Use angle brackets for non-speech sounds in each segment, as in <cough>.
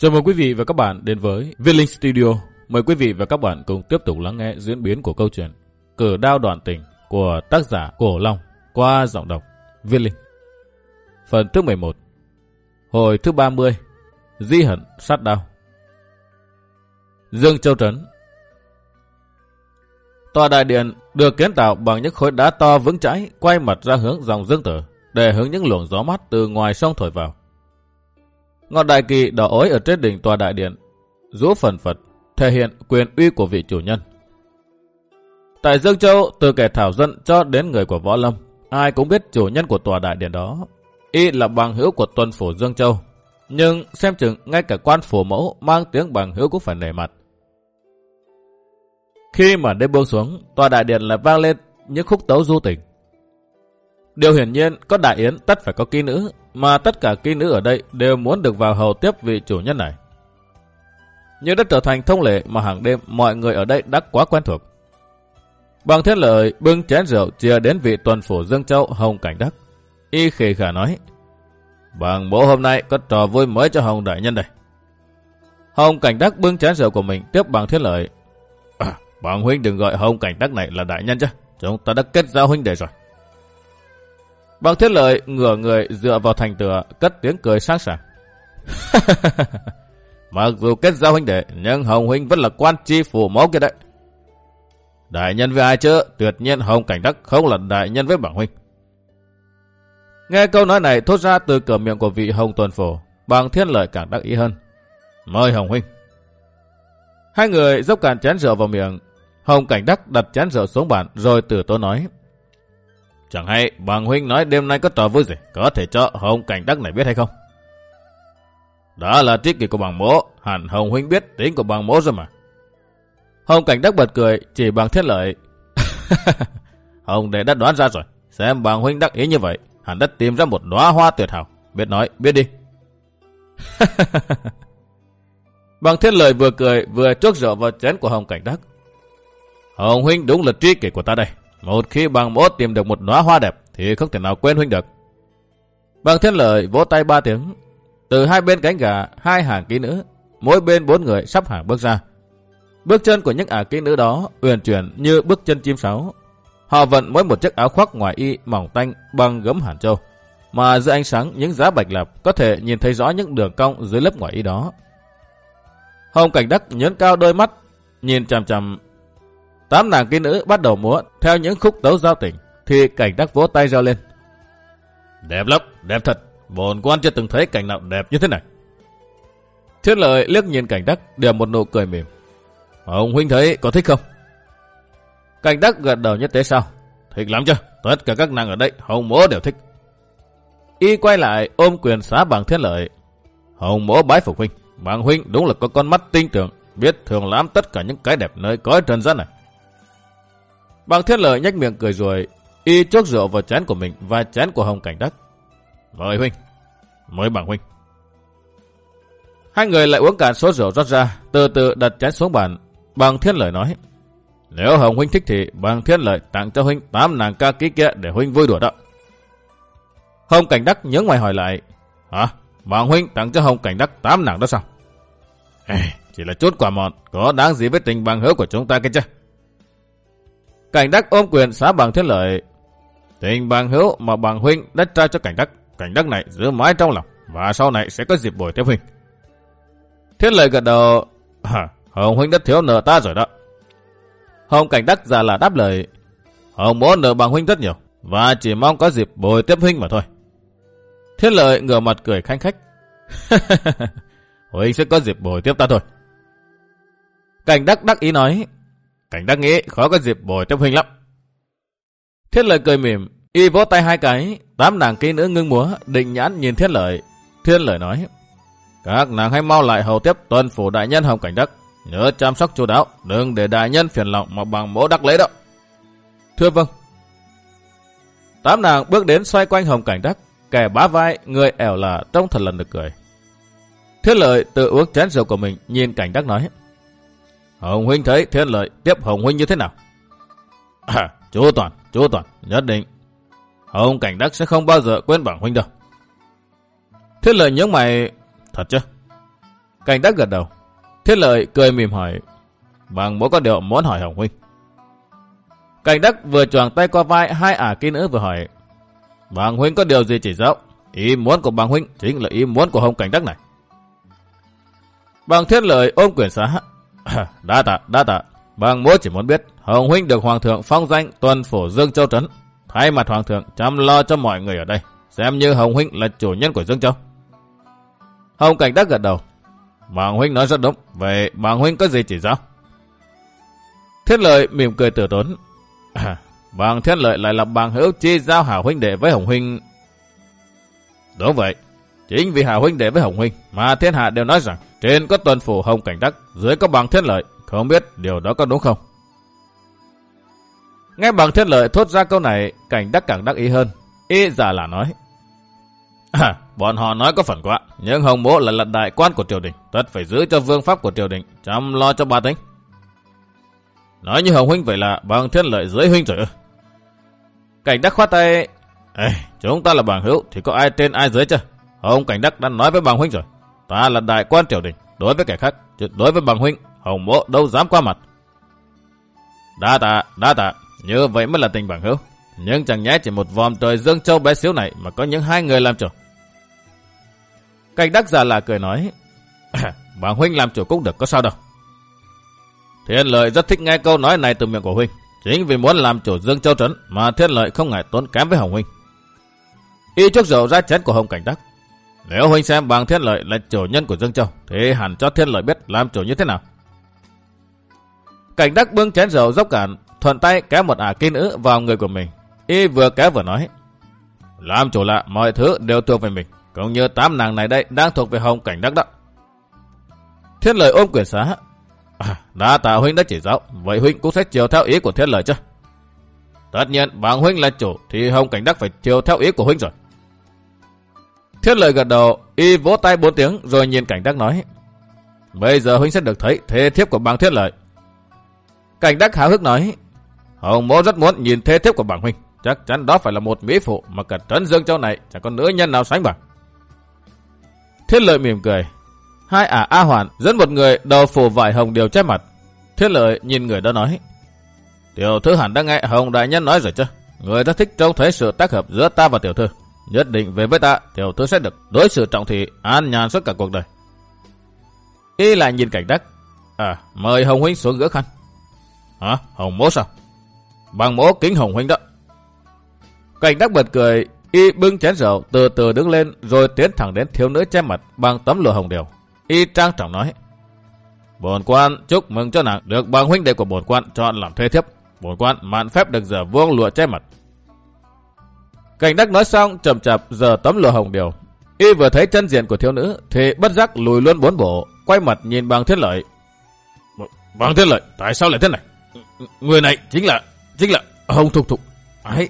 Chào mừng quý vị và các bạn đến với Việt Linh Studio. Mời quý vị và các bạn cùng tiếp tục lắng nghe diễn biến của câu chuyện Cử đao đoạn tình của tác giả Cổ Long qua giọng đọc Việt Linh. Phần thứ 11 Hồi thứ 30 Di hận sát đao Dương Châu Trấn Tòa đại điện được kiến tạo bằng những khối đá to vững chãi quay mặt ra hướng dòng dương tử, để hướng những luồng gió mát từ ngoài sông thổi vào. Ngọn đại kỳ đỏ ối ở trên đỉnh tòa đại điện, rũ phần Phật, thể hiện quyền uy của vị chủ nhân. Tại Dương Châu, từ kẻ thảo dân cho đến người của Võ Lâm, ai cũng biết chủ nhân của tòa đại điện đó. Y là bằng hữu của tuần phủ Dương Châu, nhưng xem chừng ngay cả quan phủ mẫu mang tiếng bằng hữu cũng phải nề mặt. Khi mà đêm buông xuống, tòa đại điện lại vang lên những khúc tấu du tình. Điều hiển nhiên, có đại yến tất phải có kỹ nữ, mà tất cả kỹ nữ ở đây đều muốn được vào hầu tiếp vị chủ nhân này. Nhưng đã trở thành thông lệ mà hàng đêm mọi người ở đây đã quá quen thuộc. Bằng thiết lợi bưng chén rượu chia đến vị tuần phủ Dương Châu Hồng Cảnh Đắc. Y khề khả nói, Bằng bố hôm nay có trò vui mới cho Hồng Đại Nhân đây. Hồng Cảnh Đắc bưng chén rượu của mình tiếp bằng thiết lợi. À, bằng huynh đừng gọi Hồng Cảnh Đắc này là đại nhân chứ. Chúng ta đã kết giao huynh đệ rồi. Bằng thiết lợi ngửa người dựa vào thành tựa, cất tiếng cười sáng sảng. <laughs> Mặc dù kết giao huynh đệ, nhưng Hồng huynh vẫn là quan chi phủ mẫu kia đấy. Đại nhân với ai chứ? Tuyệt nhiên Hồng Cảnh Đắc không là đại nhân với bảng huynh. Nghe câu nói này thốt ra từ cửa miệng của vị Hồng Tuần Phổ, bằng thiên lợi càng đắc ý hơn. Mời Hồng huynh. Hai người dốc cạn chén rượu vào miệng. Hồng Cảnh Đắc đặt chén rượu xuống bàn rồi từ tố nói. Chẳng hay bằng huynh nói đêm nay có trò vui gì, có thể cho Hồng Cảnh Đắc này biết hay không? Đó là trích kỷ của bằng mố, hẳn Hồng huynh biết tính của bằng mố rồi mà. Hồng Cảnh Đắc bật cười, chỉ bằng thiết lợi. <laughs> Hồng đệ đã đoán ra rồi, xem bằng huynh đắc ý như vậy, hẳn đã tìm ra một đóa hoa tuyệt hảo. Biết nói, biết đi. <laughs> bằng thiết lợi vừa cười, vừa chốt rượu vào chén của Hồng Cảnh Đắc. Hồng huynh đúng là trí kỷ của ta đây. Một khi bằng mốt tìm được một đóa hoa đẹp thì không thể nào quên huynh được. Bằng thiên lợi vỗ tay ba tiếng. Từ hai bên cánh gà, hai hàng kỹ nữ, mỗi bên bốn người sắp hàng bước ra. Bước chân của những ả kỹ nữ đó uyển chuyển như bước chân chim sáo. Họ vận mỗi một chiếc áo khoác ngoài y mỏng tanh bằng gấm hàn châu. Mà dưới ánh sáng những giá bạch lập có thể nhìn thấy rõ những đường cong dưới lớp ngoài y đó. Hồng Cảnh Đắc nhấn cao đôi mắt, nhìn chằm chằm Tám nàng kỹ nữ bắt đầu múa theo những khúc tấu giao tình, thì cảnh đắc vỗ tay reo lên. Đẹp lắm, đẹp thật. Bồn quan chưa từng thấy cảnh nào đẹp như thế này. Thiết lợi liếc nhìn cảnh đắc, điểm một nụ cười mỉm. Ông huynh thấy có thích không? Cảnh đắc gật đầu nhất thế sao? Thích lắm chứ, tất cả các nàng ở đây, hồng mỗ đều thích. Y quay lại ôm quyền xá bằng thiết lợi. Hồng mỗ bái phục huynh, bằng huynh đúng là có con mắt tinh tưởng, biết thường làm tất cả những cái đẹp nơi cõi trần gian này. Bằng thiết lợi nhách miệng cười rồi, y chốc rượu vào chén của mình và chén của Hồng Cảnh Đắc. Mời huynh, mời bằng huynh. Hai người lại uống cạn số rượu rót ra, từ từ đặt chén xuống bàn. Bằng thiên lợi nói, nếu Hồng huynh thích thì bằng thiên lợi tặng cho huynh tám nàng ca ký kia để huynh vui đùa đó. Hồng Cảnh Đắc nhớ ngoài hỏi lại, hả? Bằng huynh tặng cho Hồng Cảnh Đắc tám nàng đó sao? Ê, chỉ là chút quả mọn, có đáng gì với tình bằng hữu của chúng ta kia chứ? Cảnh đắc ôm quyền xá bằng thiên lợi. Tình bằng hữu mà bằng huynh đã trao cho cảnh đắc. Cảnh đắc này giữ mãi trong lòng. Và sau này sẽ có dịp bồi tiếp huynh. Thiên lợi gật đầu. À, Hồng huynh đã thiếu nợ ta rồi đó. Hồng cảnh đắc ra là đáp lời. Hồng muốn nợ bằng huynh rất nhiều. Và chỉ mong có dịp bồi tiếp huynh mà thôi. Thiên lợi ngửa mặt cười khanh khách. <laughs> huynh sẽ có dịp bồi tiếp ta thôi. Cảnh đắc đắc ý nói. Cảnh đắc nghĩ khó có dịp bồi tiếp huynh lắm. Thiết lợi cười mỉm, y vỗ tay hai cái, tám nàng kỹ nữ ngưng múa, định nhãn nhìn thiết lợi. Thiên lợi nói, các nàng hãy mau lại hầu tiếp tuần phủ đại nhân Hồng Cảnh Đắc. Nhớ chăm sóc chú đáo, đừng để đại nhân phiền lòng mà bằng mỗ đắc lấy đó. Thưa vâng. Tám nàng bước đến xoay quanh Hồng Cảnh Đắc, kẻ bá vai, người ẻo là trông thật lần được cười. Thiết lợi tự uống chén rượu của mình, nhìn Cảnh Đắc nói. Hồng Huynh thấy thiên lợi tiếp Hồng Huynh như thế nào? À, chú Toàn, chú Toàn, nhất định. Hồng Cảnh Đắc sẽ không bao giờ quên bảng Huynh đâu. Thiên lợi nhớ mày, thật chứ? Cảnh đắc gật đầu. Thiết lợi cười mỉm hỏi. Bằng mỗi có điều muốn hỏi Hồng Huynh. Cảnh đắc vừa choàng tay qua vai hai ả kỹ nữ vừa hỏi. Bằng Huynh có điều gì chỉ giáo? Ý muốn của bằng Huynh chính là ý muốn của Hồng Cảnh đắc này. Bằng thiết lợi ôm quyển xá. <coughs> đa tạ, đa tạ. Vâng, bằng mỗi chỉ muốn biết Hồng Huynh được Hoàng thượng phong danh tuần phủ Dương Châu Trấn. Thay mặt Hoàng thượng chăm lo cho mọi người ở đây. Xem như Hồng Huynh là chủ nhân của Dương Châu. Hồng Cảnh đắc gật đầu. Bằng Huynh nói rất đúng. Vậy bằng Huynh có gì chỉ giáo? Thiết lợi mỉm cười tử tốn. <coughs> À, bằng thiết lợi lại là bằng hữu chi giao hảo huynh đệ với Hồng Huynh. Đúng vậy. Chính vì hảo huynh đệ với Hồng Huynh mà thiên hạ đều nói rằng trên có tuần phủ Hồng Cảnh Đắc, dưới có bằng thiết lợi. Không biết điều đó có đúng không? Nghe bằng thiết lợi thốt ra câu này, Cảnh Đắc càng đắc ý hơn. ý giả là nói. À, bọn họ nói có phần quá, nhưng Hồng Bố là lận đại quan của triều đình, tất phải giữ cho vương pháp của triều đình, chăm lo cho ba tính. Nói như Hồng Huynh vậy là bằng thiên lợi dưới huynh rồi. Cảnh Đắc khoát tay, Ê, chúng ta là bằng hữu thì có ai trên ai dưới chứ? Hồng Cảnh Đắc đã nói với bằng huynh rồi. Ta là đại quan triều đình, đối với kẻ khác, chứ đối với bằng huynh, Hồng mộ đâu dám qua mặt. Đa tạ, đa tạ, như vậy mới là tình bằng hữu. Nhưng chẳng nhẽ chỉ một vòm trời dương châu bé xíu này mà có những hai người làm chủ. Cảnh đắc giả là cười nói, <coughs> bằng huynh làm chủ cũng được có sao đâu. Thiên lợi rất thích nghe câu nói này từ miệng của huynh. Chính vì muốn làm chủ Dương Châu Trấn mà thiên lợi không ngại tốn kém với Hồng Huynh. Y trước rượu ra chén của Hồng Cảnh Đắc. Nếu Huynh xem bằng thiên lợi là chủ nhân của Dương Châu, thì hẳn cho thiên lợi biết làm chủ như thế nào. Cảnh Đắc bưng chén rượu dốc cạn, thuận tay kéo một ả kỹ nữ vào người của mình. Y vừa kéo vừa nói. Làm chủ lạ, mọi thứ đều thuộc về mình. Cũng như tám nàng này đây đang thuộc về Hồng Cảnh Đắc đó. Thiên lợi ôm quyền xá, À, đã tạ huynh đã chỉ giáo, vậy huynh cũng sẽ chiều theo ý của thiên lợi chứ? Tất nhiên, bằng huynh là chủ, thì Hồng Cảnh Đắc phải chiều theo ý của huynh rồi. Thiết lợi gật đầu, y vỗ tay bốn tiếng rồi nhìn Cảnh Đắc nói. Bây giờ huynh sẽ được thấy thế thiếp của bằng thiết lợi. Cảnh Đắc háo hức nói. Hồng mô rất muốn nhìn thế thiếp của bằng huynh. Chắc chắn đó phải là một mỹ phụ mà cả trấn dương châu này chẳng có nữ nhân nào sánh bằng. Thiết lợi mỉm cười. Hai ả A Hoàn dẫn một người đầu phủ vải hồng điều che mặt. Thiết lợi nhìn người đó nói. Tiểu thư hẳn đã nghe Hồng Đại Nhân nói rồi chứ. Người ta thích trông thấy sự tác hợp giữa ta và tiểu thư. Nhất định về với ta, tiểu thư sẽ được đối xử trọng thị, an nhàn suốt cả cuộc đời. Y lại nhìn cảnh đắc. À, mời Hồng Huynh xuống gỡ khăn. Hả? Hồng mố sao? Bằng mố kính Hồng Huynh đó. Cảnh đắc bật cười, y bưng chén rượu từ từ đứng lên rồi tiến thẳng đến thiếu nữ che mặt bằng tấm lụa hồng đều. Y trang trọng nói. Bổn quan chúc mừng cho nàng được bằng huynh đệ của bổn quan chọn làm thuê thiếp. Bổn quan mạn phép được giờ vuông lụa che mặt. Cảnh đắc nói xong chậm chạp giờ tấm lụa hồng điều. Y vừa thấy chân diện của thiếu nữ thì bất giác lùi luôn bốn bộ, quay mặt nhìn bằng thiết lợi. Bằng thiết lợi, tại sao lại thế này? Người này chính là, chính là Hồng Thục Thục. Ai,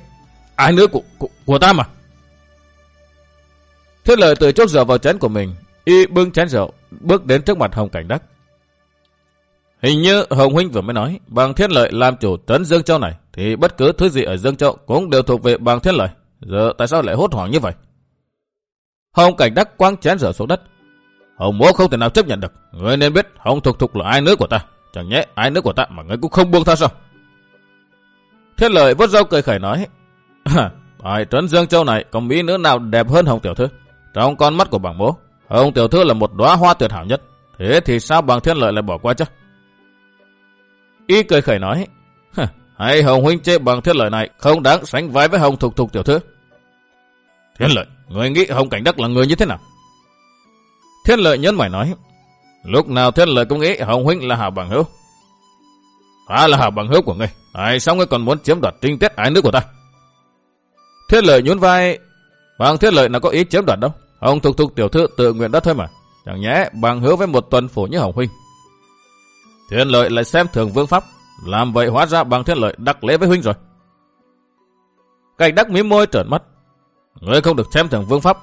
ai nữa của, của, của ta mà. Thiết lợi từ chốt rượu vào chén của mình, y bưng chén rượu, bước đến trước mặt Hồng Cảnh Đắc. Hình như Hồng Huynh vừa mới nói, bằng thiên lợi làm chủ trấn Dương Châu này, thì bất cứ thứ gì ở Dương Châu cũng đều thuộc về bằng thiên lợi. Giờ tại sao lại hốt hoảng như vậy? Hồng Cảnh Đắc quang chén rửa xuống đất. Hồng Mố không thể nào chấp nhận được. Người nên biết Hồng Thục Thục là ai nữa của ta. Chẳng nhẽ ai nữa của ta mà người cũng không buông tha sao? Thiên lợi vốt râu cười khẩy nói. Tại trấn Dương Châu này có mỹ nữ nào đẹp hơn Hồng Tiểu Thư? Trong con mắt của bảng bố, Hồng Tiểu Thư là một đóa hoa tuyệt hảo nhất. Thế thì sao bằng thiên lợi lại bỏ qua chứ? Y cười khẩy nói, hay Hồng Huynh chê bằng thiên lợi này không đáng sánh vai với Hồng Thục Thục Tiểu Thư. Thiên lợi, người nghĩ Hồng Cảnh Đắc là người như thế nào? Thiên lợi nhấn mày nói, lúc nào thiên lợi cũng nghĩ Hồng Huynh là hảo bằng hữu. Ta là hảo bằng hữu của ngươi, tại sao ngươi còn muốn chiếm đoạt trinh tiết ái nước của ta? Thiên lợi nhún vai, bằng thiên lợi nào có ý chiếm đoạt đâu. Hồng Thục Thục Tiểu Thư tự nguyện đó thôi mà. Chẳng nhẽ bằng hứa với một tuần phủ như Hồng Huynh. Thiên lợi lại xem thường vương pháp. Làm vậy hóa ra bằng thiên lợi đắc lễ với Huynh rồi. Cảnh đắc mím môi trợn mắt. Ngươi không được xem thường vương pháp.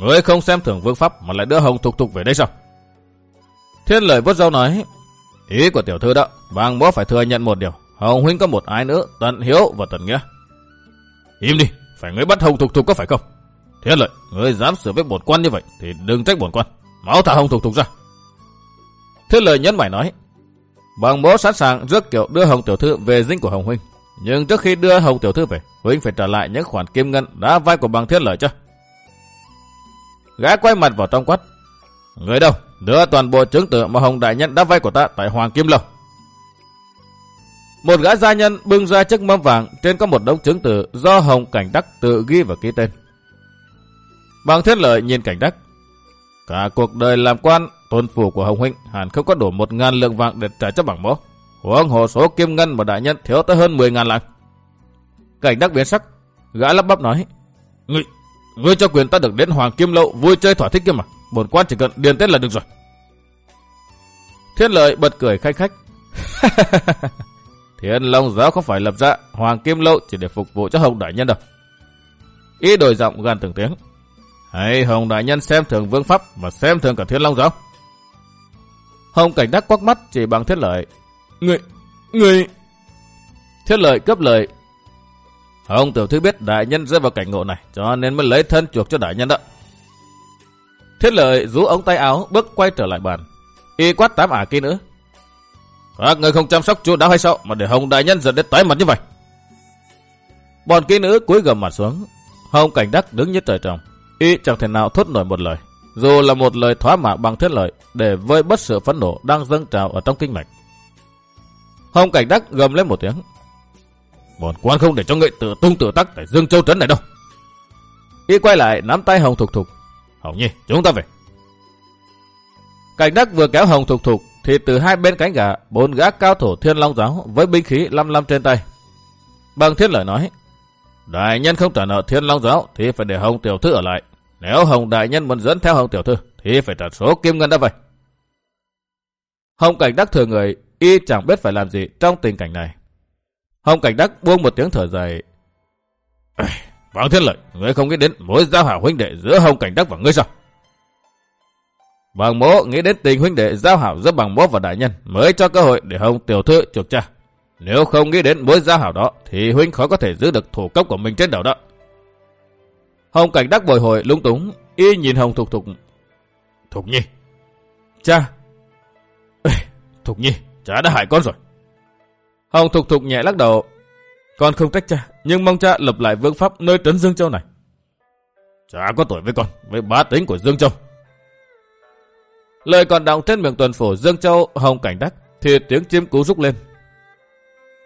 Ngươi không xem thường vương pháp mà lại đưa Hồng Thục Thục về đây sao? Thiên lợi vốt dâu nói. Ý của tiểu thư đó, bằng bố phải thừa nhận một điều. Hồng Huynh có một ai nữa tận hiếu và tận nghĩa. Im đi, phải ngươi bắt Hồng Thục Thục có phải không? Thiên lợi, ngươi dám sửa với bổn quan như vậy thì đừng trách bổn quan. máu thả hồng thục thục ra. thiên lời nhấn mày nói, bằng bố sẵn sàng rước kiểu đưa hồng tiểu thư về dinh của hồng huynh. Nhưng trước khi đưa hồng tiểu thư về, huynh phải trả lại những khoản kim ngân đã vay của bằng thiết lợi cho. Gã quay mặt vào trong quát. Người đâu? Đưa toàn bộ chứng tử mà hồng đại nhân đã vay của ta tại Hoàng Kim Lâu. Một gã gia nhân bưng ra chiếc mâm vàng trên có một đống chứng tử do Hồng Cảnh Đắc tự ghi và ký tên. Bằng thiết lợi nhìn Cảnh Đắc. Cả cuộc đời làm quan, tôn phủ của Hồng Huynh hẳn không có đủ một ngàn lượng vàng để trả cho bằng mẫu. Huống hồ số kim ngân mà đại nhân thiếu tới hơn 10 ngàn lạng. Cảnh Đắc biến sắc, gã lắp bắp nói. Ngươi, ngươi cho quyền ta được đến Hoàng Kim Lâu vui chơi thỏa thích kia mà. Bổn quan chỉ cần điền tết là được rồi. Thiên lợi bật cười khách khách. <laughs> Thiên Long giáo không phải lập ra Hoàng Kim Lâu chỉ để phục vụ cho Hồng Đại Nhân đâu. Ý đổi giọng gan từng tiếng. Hãy Hồng Đại Nhân xem thường vương pháp mà xem thường cả Thiên Long giáo. Hồng Cảnh Đắc quắc mắt chỉ bằng thiết lợi. Người, người... Thiết lợi cấp lời. Hồng Tiểu Thư biết Đại Nhân rơi vào cảnh ngộ này cho nên mới lấy thân chuộc cho Đại Nhân đó. Thiết lợi rú ống tay áo bước quay trở lại bàn. Y quát tám ả kia nữa. Các người không chăm sóc chú đáo hay sao mà để Hồng Đại Nhân giật đến tái mặt như vậy? Bọn kỹ nữ cúi gầm mặt xuống. Hồng Cảnh Đắc đứng như trời trồng. Y chẳng thể nào thốt nổi một lời. Dù là một lời thoá mạ bằng thiết lợi để vơi bất sự phẫn nộ đang dâng trào ở trong kinh mạch. Hồng Cảnh Đắc gầm lên một tiếng. Bọn quan không để cho người tự tung tự tắc tại Dương Châu Trấn này đâu. Y quay lại nắm tay Hồng Thục Thục. Hồng Nhi, chúng ta về. Cảnh Đắc vừa kéo Hồng Thục Thục thì từ hai bên cánh gà, bốn gã cao thủ thiên long giáo với binh khí lăm lăm trên tay. Bằng thiết lời nói, đại nhân không trả nợ thiên long giáo thì phải để Hồng Tiểu Thư ở lại. Nếu Hồng Đại Nhân muốn dẫn theo Hồng Tiểu Thư thì phải trả số kim ngân đã vậy. Hồng Cảnh Đắc thừa người, y chẳng biết phải làm gì trong tình cảnh này. Hồng Cảnh Đắc buông một tiếng thở dài. <clears throat> Vâng Thiên Lợi, ngươi không nghĩ đến mối giao hảo huynh đệ giữa Hồng Cảnh Đắc và ngươi sao? Bằng mố nghĩ đến tình huynh đệ giao hảo giữa bằng mố và đại nhân mới cho cơ hội để Hồng tiểu thư chuộc cha. Nếu không nghĩ đến mối giao hảo đó thì huynh khó có thể giữ được thủ cấp của mình trên đầu đó. Hồng cảnh đắc bồi hồi lung túng, y nhìn Hồng Thục Thục. Thục Nhi. Cha. Ê, Thục Nhi, cha đã hại con rồi. Hồng Thục Thục nhẹ lắc đầu. Con không trách cha, nhưng mong cha lập lại vương pháp nơi trấn Dương Châu này. Cha có tuổi với con, với bá tính của Dương Châu. Lời còn đọng trên miệng tuần phủ Dương Châu Hồng Cảnh Đắc thì tiếng chim cú rúc lên.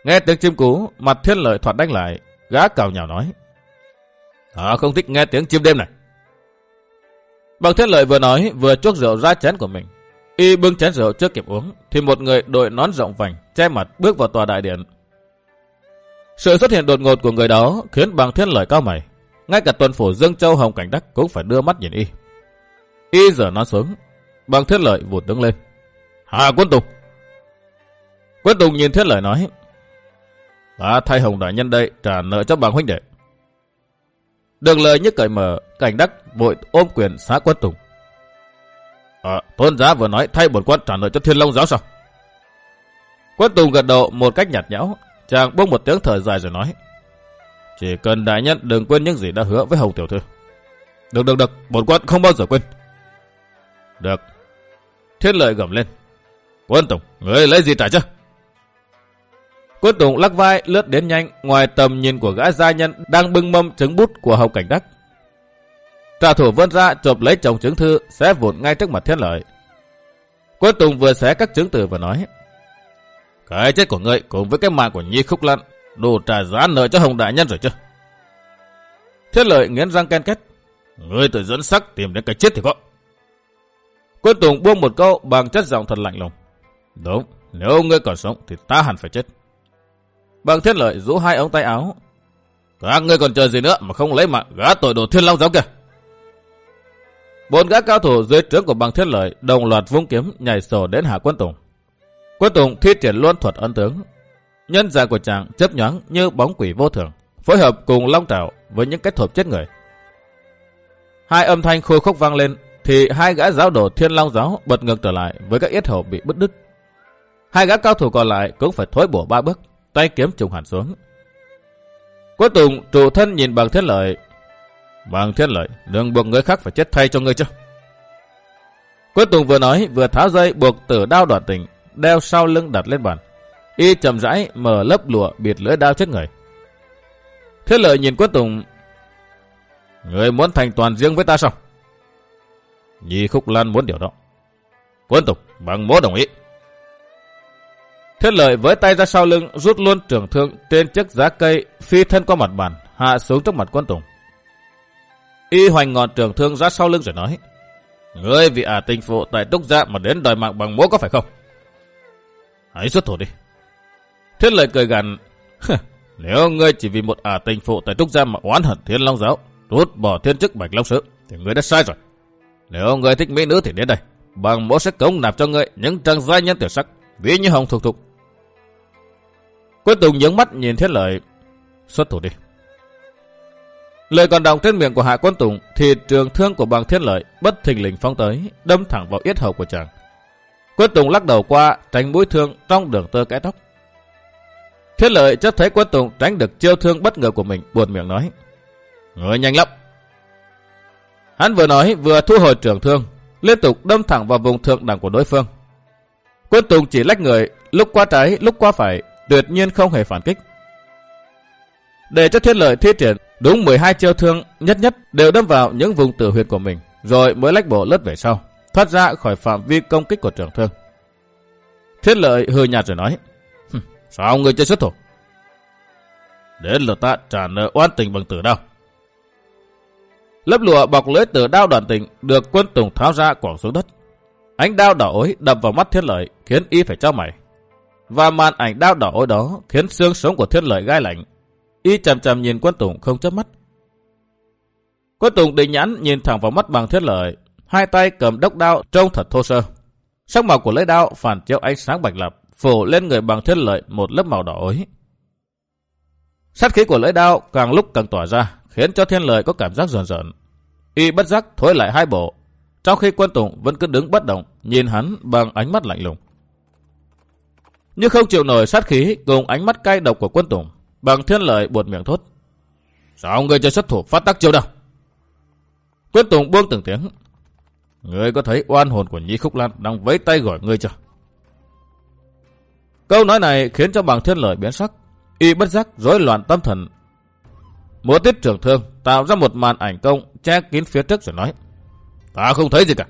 Nghe tiếng chim cú, mặt thiên lợi thoạt đánh lại, gã cào nhào nói. Họ không thích nghe tiếng chim đêm này. Bằng thiên lợi vừa nói vừa chuốc rượu ra chén của mình. Y bưng chén rượu chưa kịp uống thì một người đội nón rộng vành che mặt bước vào tòa đại điện. Sự xuất hiện đột ngột của người đó khiến bằng thiên lợi cao mày. Ngay cả tuần phủ Dương Châu Hồng Cảnh Đắc cũng phải đưa mắt nhìn Y. Y giờ nó xuống, Bằng thiết lợi vụt đứng lên. Hà quân Tùng. Quân Tùng nhìn thiết lợi nói. Ta thay hồng đại nhân đây trả nợ cho bằng huynh đệ. Đường lời như cởi mở, cảnh đắc vội ôm quyền xá quân Tùng. À, tôn giá vừa nói thay bổn quan trả nợ cho thiên long giáo sao? Quân Tùng gật đầu một cách nhạt nhẽo, chàng bông một tiếng thở dài rồi nói. Chỉ cần đại nhân đừng quên những gì đã hứa với hầu tiểu thư. Được được được, bổn quan không bao giờ quên. Được, thiên lợi gầm lên. Quân Tùng, người lấy gì trả chứ? Quân Tùng lắc vai lướt đến nhanh ngoài tầm nhìn của gã gia nhân đang bưng mâm trứng bút của hồng cảnh đắc. Trả thủ vươn ra chộp lấy chồng chứng thư xé vụn ngay trước mặt thiết lợi. Quân Tùng vừa xé các chứng từ và nói. Cái chết của ngươi cùng với cái mạng của Nhi Khúc Lan đủ trả giá nợ cho Hồng Đại Nhân rồi chứ? Thiết lợi nghiến răng ken kết. Ngươi tự dẫn sắc tìm đến cái chết thì có. Quân Tùng buông một câu bằng chất giọng thật lạnh lùng. Đúng, nếu ngươi còn sống thì ta hẳn phải chết. Bằng thiết lợi rũ hai ống tay áo. Các ngươi còn chờ gì nữa mà không lấy mạng gã tội đồ thiên long giáo kìa. Bốn gã cao thủ dưới trướng của bằng thiết lợi đồng loạt vung kiếm nhảy sổ đến hạ quân Tùng. Quân Tùng thi triển luôn thuật ấn tướng. Nhân dạng của chàng chấp nhoáng như bóng quỷ vô thường, phối hợp cùng long trào với những kết hợp chết người. Hai âm thanh khôi khốc vang lên thì hai gã giáo đồ thiên long giáo bật ngược trở lại với các yết hầu bị bứt đứt. Hai gã cao thủ còn lại cũng phải thối bổ ba bước, tay kiếm trùng hẳn xuống. Cuối Tùng trụ thân nhìn bằng thiết lợi. Bằng thiết lợi, đừng buộc người khác phải chết thay cho ngươi chứ. Quân Tùng vừa nói vừa tháo dây buộc tử đao đoạn tình, đeo sau lưng đặt lên bàn. Y chậm rãi mở lớp lụa bịt lưỡi đao chết người. Thế lợi nhìn Quân Tùng. Người muốn thành toàn riêng với ta sao? Nhi Khúc Lan muốn điều đó. Quân Tùng bằng mố đồng ý. Thiết lợi với tay ra sau lưng rút luôn trường thương trên chiếc giá cây phi thân qua mặt bàn hạ xuống trước mặt quân Tùng. Y hoành ngọn trường thương ra sau lưng rồi nói. Ngươi vì ả tình phụ tại túc gia mà đến đòi mạng bằng mố có phải không? Hãy xuất thủ đi. Thiết lợi cười gằn. Nếu ngươi chỉ vì một ả tình phụ tại túc gia mà oán hận thiên long giáo, rút bỏ thiên chức bạch long sứ, thì ngươi đã sai rồi. Nếu ngươi thích mỹ nữ thì đến đây. Bằng mố sẽ cống nạp cho ngươi những trang gia nhân tiểu sắc, ví như hồng thục thuộc, Quân Tùng nhướng mắt nhìn thiết lợi. Xuất thủ đi. Lời còn đọng trên miệng của Hạ Quân Tùng thì trường thương của bằng thiết lợi bất thình lình phong tới, đâm thẳng vào yết hầu của chàng. Quân Tùng lắc đầu qua tránh mũi thương trong đường tơ kẽ tóc. Thiết lợi chấp thấy Quân Tùng tránh được chiêu thương bất ngờ của mình, buồn miệng nói. Người nhanh lắm. Hắn vừa nói vừa thu hồi trường thương, liên tục đâm thẳng vào vùng thượng đẳng của đối phương. Quân Tùng chỉ lách người, lúc qua trái, lúc qua phải, tuyệt nhiên không hề phản kích. Để cho thiết lợi thi triển đúng 12 chiêu thương nhất nhất đều đâm vào những vùng tử huyệt của mình, rồi mới lách bộ lướt về sau, thoát ra khỏi phạm vi công kích của trường thương. Thiết lợi hư nhạt rồi nói, sao người chơi xuất thủ? Đến lượt ta trả nợ oan tình bằng tử đao. Lớp lụa bọc lưới tử đao đoàn tình được quân tùng tháo ra quảng xuống đất. Ánh đao đỏ ối đập vào mắt thiết lợi khiến y phải trao mày. Và màn ảnh đao đỏ ối đó khiến xương sống của thiết lợi gai lạnh. Y chầm chầm nhìn quân tùng không chớp mắt. Quân tùng định nhãn nhìn thẳng vào mắt bằng thiết lợi. Hai tay cầm đốc đao trông thật thô sơ. Sắc màu của lưỡi đao phản chiếu ánh sáng bạch lập phủ lên người bằng thiết lợi một lớp màu đỏ ối. Sát khí của lưỡi đao càng lúc càng tỏa ra, khiến cho thiên lợi có cảm giác rờn rợn. Y bất giác thối lại hai bộ, trong khi quân Tùng vẫn cứ đứng bất động, nhìn hắn bằng ánh mắt lạnh lùng. Nhưng không chịu nổi sát khí cùng ánh mắt cay độc của quân Tùng, bằng thiên lợi buột miệng thốt. Sao ngươi chơi xuất thủ phát tác chiêu đâu? Quân Tùng buông từng tiếng. Người có thấy oan hồn của Nhi Khúc Lan đang vẫy tay gọi người chưa? Câu nói này khiến cho bằng thiên lợi biến sắc. Y bất giác rối loạn tâm thần. Múa tiết trưởng thương tạo ra một màn ảnh công che kín phía trước rồi nói. Ta không thấy gì cả.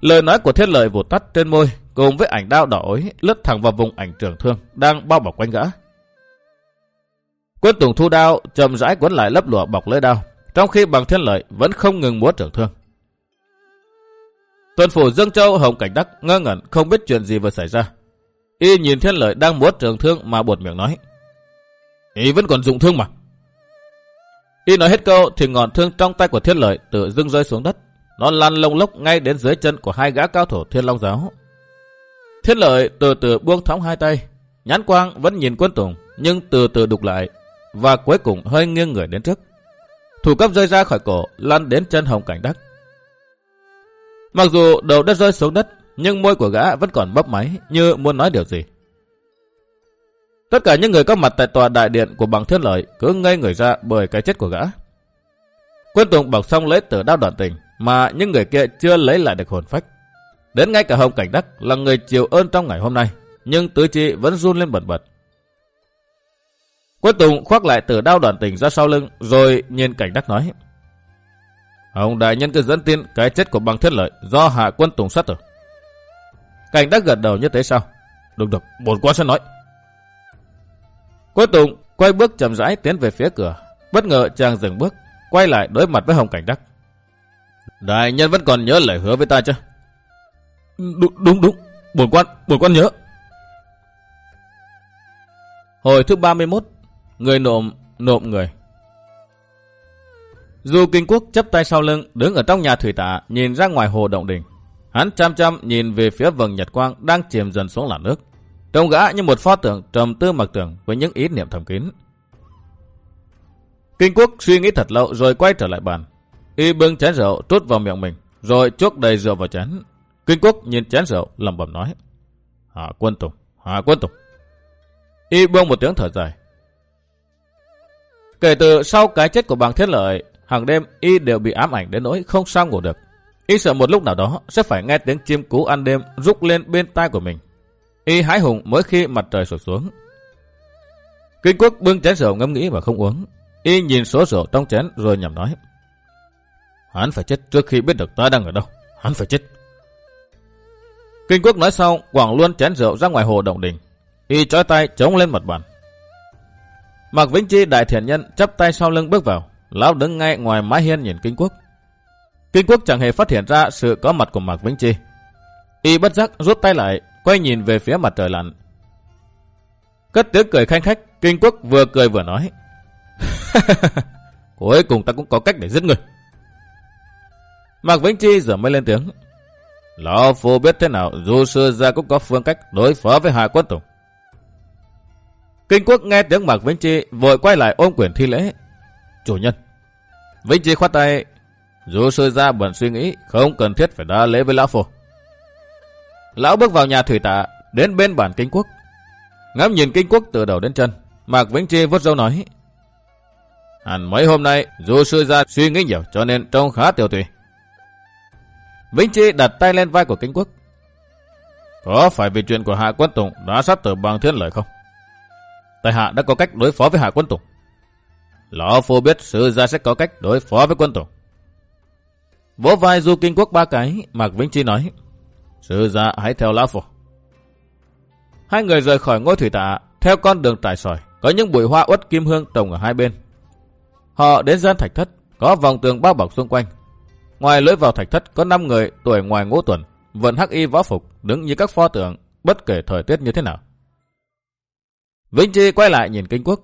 Lời nói của thiết lợi vụt tắt trên môi cùng với ảnh đao đỏ ối lướt thẳng vào vùng ảnh trường thương đang bao bọc quanh gã. Quân Tùng thu đao chậm rãi quấn lại lớp lụa bọc lưỡi đao, trong khi bằng thiên lợi vẫn không ngừng múa trường thương. Tuần phủ Dương Châu Hồng Cảnh Đắc ngơ ngẩn không biết chuyện gì vừa xảy ra. Y nhìn thiên lợi đang múa trường thương mà buột miệng nói. Y vẫn còn dụng thương mà. Y nói hết câu thì ngọn thương trong tay của thiên lợi tự dưng rơi xuống đất. Nó lăn lông lốc ngay đến dưới chân của hai gã cao thủ thiên long giáo. Thiên lợi từ từ buông thõng hai tay. Nhãn quang vẫn nhìn quân tùng, nhưng từ từ đục lại, và cuối cùng hơi nghiêng người đến trước. Thủ cấp rơi ra khỏi cổ, lăn đến chân hồng cảnh đắc. Mặc dù đầu đất rơi xuống đất, nhưng môi của gã vẫn còn bấp máy như muốn nói điều gì. Tất cả những người có mặt tại tòa đại điện của bằng thiên lợi cứ ngây người ra bởi cái chết của gã. Quân Tùng bọc xong lấy tử đao đoạn tình mà những người kia chưa lấy lại được hồn phách. Đến ngay cả Hồng Cảnh Đắc là người chiều ơn trong ngày hôm nay, nhưng tứ chi vẫn run lên bật bật. Quân Tùng khoác lại tử đao đoàn tình ra sau lưng rồi nhìn Cảnh Đắc nói. Hồng Đại Nhân cứ dẫn tin cái chết của bằng thiết lợi do hạ quân Tùng sát rồi. Cảnh Đắc gật đầu như thế sao? Được được, bổn quan sẽ nói. Cuối Tùng quay bước chậm rãi tiến về phía cửa. Bất ngờ chàng dừng bước, quay lại đối mặt với Hồng Cảnh Đắc. Đại nhân vẫn còn nhớ lời hứa với ta chứ? Đúng, đúng, đúng. Bổn quan, bổn quan nhớ. Hồi thứ 31, người nộm, nộm người. Dù Kinh Quốc chấp tay sau lưng, đứng ở trong nhà thủy tạ, nhìn ra ngoài hồ động đình. Hắn chăm chăm nhìn về phía vầng nhật quang đang chìm dần xuống làn nước. Trông gã như một pho tượng trầm tư mặc tưởng với những ý niệm thầm kín. Kinh quốc suy nghĩ thật lâu rồi quay trở lại bàn. Y bưng chén rượu trút vào miệng mình, rồi chuốc đầy rượu vào chén. Kinh quốc nhìn chén rượu lẩm bẩm nói. Hạ quân tùng, hạ quân tùng. Y buông một tiếng thở dài. Kể từ sau cái chết của bằng thiết lợi, hàng đêm Y đều bị ám ảnh đến nỗi không sao ngủ được. Y sợ một lúc nào đó sẽ phải nghe tiếng chim cú ăn đêm rúc lên bên tai của mình. Y hái hùng mỗi khi mặt trời sụp xuống. Kinh quốc bưng chén rượu ngâm nghĩ và không uống. Y nhìn số rượu trong chén rồi nhầm nói. Hắn phải chết trước khi biết được ta đang ở đâu. Hắn phải chết. Kinh quốc nói sau, quảng luôn chén rượu ra ngoài hồ động đình. Y trói tay chống lên mặt bàn. Mạc Vĩnh Chi đại thiện nhân chắp tay sau lưng bước vào. Lão đứng ngay ngoài mái hiên nhìn Kinh quốc. Kinh quốc chẳng hề phát hiện ra sự có mặt của Mạc Vĩnh Chi. Y bất giác rút tay lại, quay nhìn về phía mặt trời lặn. Cất tiếng cười khanh khách, Kinh quốc vừa cười vừa nói. <laughs> Cuối cùng ta cũng có cách để giết người. Mạc Vĩnh Chi giờ mới lên tiếng. Lão Phu biết thế nào, dù xưa ra cũng có phương cách đối phó với Hạ Quân Tùng. Kinh quốc nghe tiếng Mạc Vĩnh Chi, vội quay lại ôm quyền thi lễ. Chủ nhân. Vĩnh Chi khoát tay. Dù sư ra bận suy nghĩ, không cần thiết phải đa lễ với Lão Phu. Lão bước vào nhà thủy tạ, đến bên bản kinh quốc. Ngắm nhìn kinh quốc từ đầu đến chân. Mạc Vĩnh Chi vốt dâu nói. Hẳn mấy hôm nay, dù sư ra suy nghĩ nhiều, cho nên trông khá tiểu tùy. Vĩnh Chi đặt tay lên vai của Kinh Quốc. Có phải vì chuyện của Hạ Quân Tùng đã sát tử bằng thiên lợi không? Tài Hạ đã có cách đối phó với Hạ Quân Tùng. Lão Phu biết sư gia sẽ có cách đối phó với quân Tùng. Vỗ vai Du Kinh Quốc ba cái, Mạc Vĩnh Chi nói. Sư gia hãy theo Lão Phu. Hai người rời khỏi ngôi thủy tạ, theo con đường trải sỏi, có những bụi hoa uất kim hương trồng ở hai bên. Họ đến gian thạch thất, có vòng tường bao bọc xung quanh, Ngoài lối vào thạch thất có 5 người tuổi ngoài ngũ tuần, vận hắc y võ phục, đứng như các pho tượng, bất kể thời tiết như thế nào. Vĩnh Chi quay lại nhìn Kinh Quốc.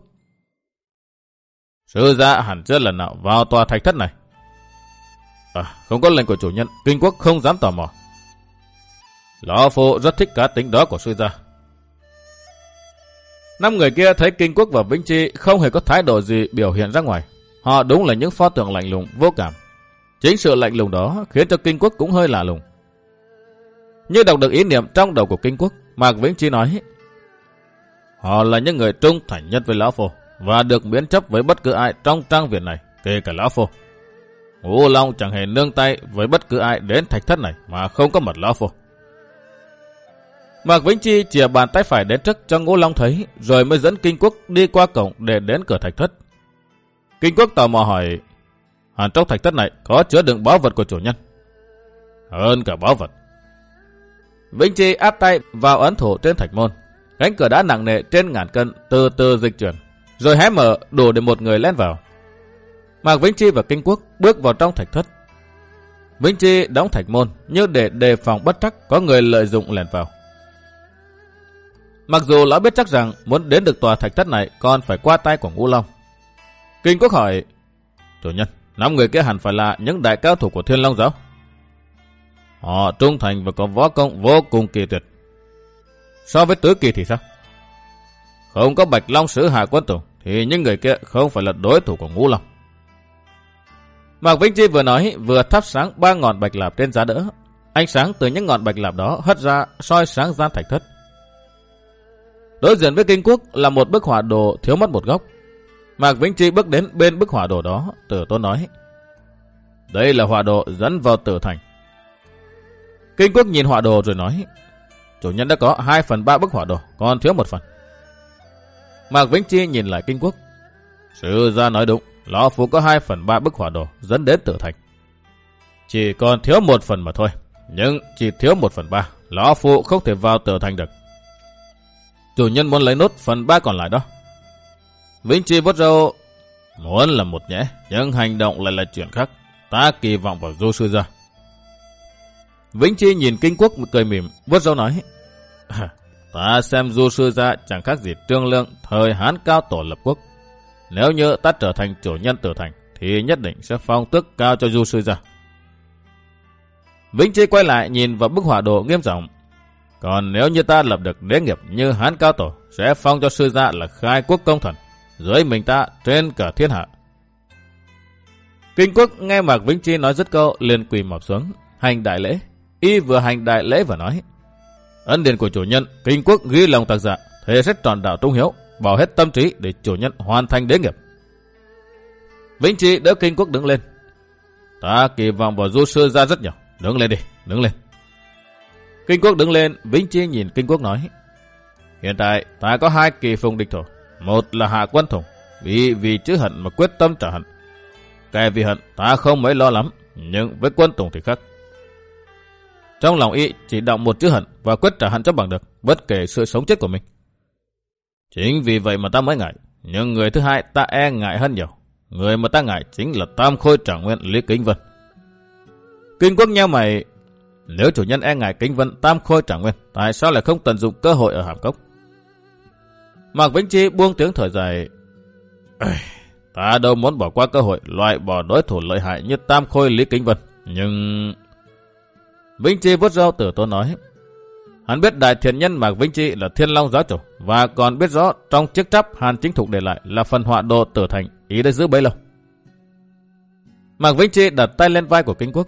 Sư gia hẳn chưa lần nào vào tòa thạch thất này. À, không có lệnh của chủ nhân, Kinh Quốc không dám tò mò. Lão Phu rất thích cá tính đó của sư gia. Năm người kia thấy Kinh Quốc và Vĩnh Chi không hề có thái độ gì biểu hiện ra ngoài. Họ đúng là những pho tượng lạnh lùng, vô cảm. Chính sự lạnh lùng đó khiến cho Kinh Quốc cũng hơi lạ lùng. Như đọc được ý niệm trong đầu của Kinh Quốc, Mạc Vĩnh Chi nói Họ là những người trung thành nhất với Lão Phô và được miễn chấp với bất cứ ai trong trang viện này, kể cả Lão Phô. Ngũ Long chẳng hề nương tay với bất cứ ai đến thạch thất này mà không có mặt Lão Phô. Mạc Vĩnh Chi chìa bàn tay phải đến trước cho Ngũ Long thấy, rồi mới dẫn Kinh Quốc đi qua cổng để đến cửa thạch thất. Kinh Quốc tò mò hỏi, hàn trong thạch thất này có chứa đựng bảo vật của chủ nhân. Hơn cả bảo vật. Vĩnh Chi áp tay vào ấn thủ trên thạch môn. Cánh cửa đá nặng nề trên ngàn cân từ từ dịch chuyển, rồi hé mở đủ để một người lén vào. Mạc Vĩnh Chi và Kinh Quốc bước vào trong thạch thất. Vĩnh Chi đóng thạch môn như để đề phòng bất trắc có người lợi dụng lẻn vào. Mặc dù lão biết chắc rằng muốn đến được tòa thạch thất này còn phải qua tay của Ngũ Long. Kinh Quốc hỏi, Chủ nhân, Năm người kia hẳn phải là những đại cao thủ của Thiên Long giáo. Họ trung thành và có võ công vô cùng kỳ tuyệt. So với tứ kỳ thì sao? Không có Bạch Long sứ hạ quân tử, thì những người kia không phải là đối thủ của Ngũ Long. Mạc Vĩnh Chi vừa nói, vừa thắp sáng ba ngọn bạch lạp trên giá đỡ. Ánh sáng từ những ngọn bạch lạp đó hất ra, soi sáng gian thạch thất. Đối diện với kinh quốc là một bức họa đồ thiếu mất một góc. Mạc Vĩnh Chi bước đến bên bức hỏa đồ đó, tử tôn nói. Đây là hỏa đồ dẫn vào tử thành. Kinh quốc nhìn hỏa đồ rồi nói. Chủ nhân đã có 2 phần 3 bức hỏa đồ, còn thiếu một phần. Mạc Vĩnh Chi nhìn lại kinh quốc. Sư gia nói đúng, Lão Phu có 2 phần 3 bức hỏa đồ dẫn đến tử thành. Chỉ còn thiếu một phần mà thôi. Nhưng chỉ thiếu một phần ba, Lão Phu không thể vào tử thành được. Chủ nhân muốn lấy nốt phần ba còn lại đó. Vĩnh Chi vốt râu, muốn là một nhẽ, nhưng hành động lại là chuyện khác. Ta kỳ vọng vào du sư gia. Vĩnh Chi nhìn kinh quốc một cười mỉm, vốt râu nói, <laughs> ta xem du sư gia chẳng khác gì trương lương thời Hán cao tổ lập quốc. Nếu như ta trở thành chủ nhân tử thành, thì nhất định sẽ phong tước cao cho du sư gia. Vĩnh Chi quay lại nhìn vào bức họa đồ nghiêm trọng. Còn nếu như ta lập được đế nghiệp như Hán cao tổ, sẽ phong cho sư gia là khai quốc công thần dưới mình ta trên cả thiên hạ. Kinh quốc nghe Mạc Vĩnh Chi nói rất câu liền quỳ mọp xuống, hành đại lễ. Y vừa hành đại lễ và nói, ân điển của chủ nhân, kinh quốc ghi lòng tạc dạ, thế sẽ tròn đạo trung hiếu, bỏ hết tâm trí để chủ nhân hoàn thành đế nghiệp. Vĩnh Chi đỡ kinh quốc đứng lên. Ta kỳ vọng vào du sư ra rất nhiều, Đứng lên đi, đứng lên. Kinh quốc đứng lên, Vĩnh Chi nhìn Kinh quốc nói. Hiện tại, ta có hai kỳ phùng địch thổ. Một là hạ quân thủng, vì vì chữ hận mà quyết tâm trả hận. Kẻ vì hận, ta không mấy lo lắm, nhưng với quân tùng thì khác. Trong lòng y chỉ động một chữ hận và quyết trả hận cho bằng được, bất kể sự sống chết của mình. Chính vì vậy mà ta mới ngại, nhưng người thứ hai ta e ngại hơn nhiều. Người mà ta ngại chính là Tam Khôi Trạng Nguyên Lý Kính Vân. Kinh quốc nhau mày, nếu chủ nhân e ngại Kính Vân Tam Khôi Trạng Nguyên, tại sao lại không tận dụng cơ hội ở Hàm Cốc? Mạc Vĩnh Chi buông tiếng thở dài. Ta đâu muốn bỏ qua cơ hội loại bỏ đối thủ lợi hại như Tam Khôi Lý Kính Vân. Nhưng... Vĩnh Chi vuốt rau tử tôn nói. Hắn biết đại thiện nhân Mạc Vĩnh Chi là thiên long giáo chủ và còn biết rõ trong chiếc trắp Hàn Chính Thục để lại là phần họa đồ tử thành ý đã giữ bấy lâu. Mạc Vĩnh Chi đặt tay lên vai của Kinh Quốc.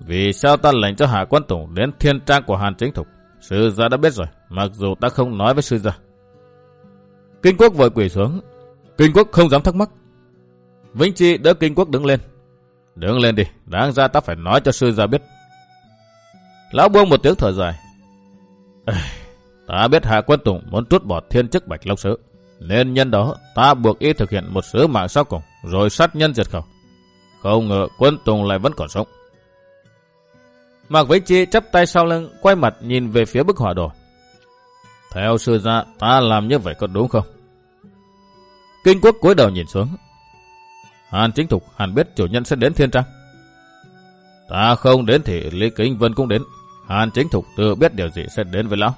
Vì sao ta lệnh cho Hạ Quân Tùng đến thiên trang của Hàn Chính Thục? Sư gia đã biết rồi, mặc dù ta không nói với sư gia. Kinh Quốc vội quỳ xuống. Kinh Quốc không dám thắc mắc. Vĩnh Chi đỡ Kinh Quốc đứng lên. Đứng lên đi, đáng ra ta phải nói cho sư gia biết. Lão buông một tiếng thở dài. Ta biết Hạ Quân Tùng muốn trút bỏ thiên chức Bạch Long Sứ. Nên nhân đó ta buộc y thực hiện một sứ mạng sau cùng rồi sát nhân diệt khẩu. Không ngờ quân Tùng lại vẫn còn sống. Mạc Vĩnh Chi chắp tay sau lưng quay mặt nhìn về phía bức họa đồ. Theo sư gia ta làm như vậy có đúng không? Kinh quốc cúi đầu nhìn xuống. Hàn chính thục hàn biết chủ nhân sẽ đến thiên trang. Ta không đến thì Lý Kính Vân cũng đến. Hàn chính thục tự biết điều gì sẽ đến với lão.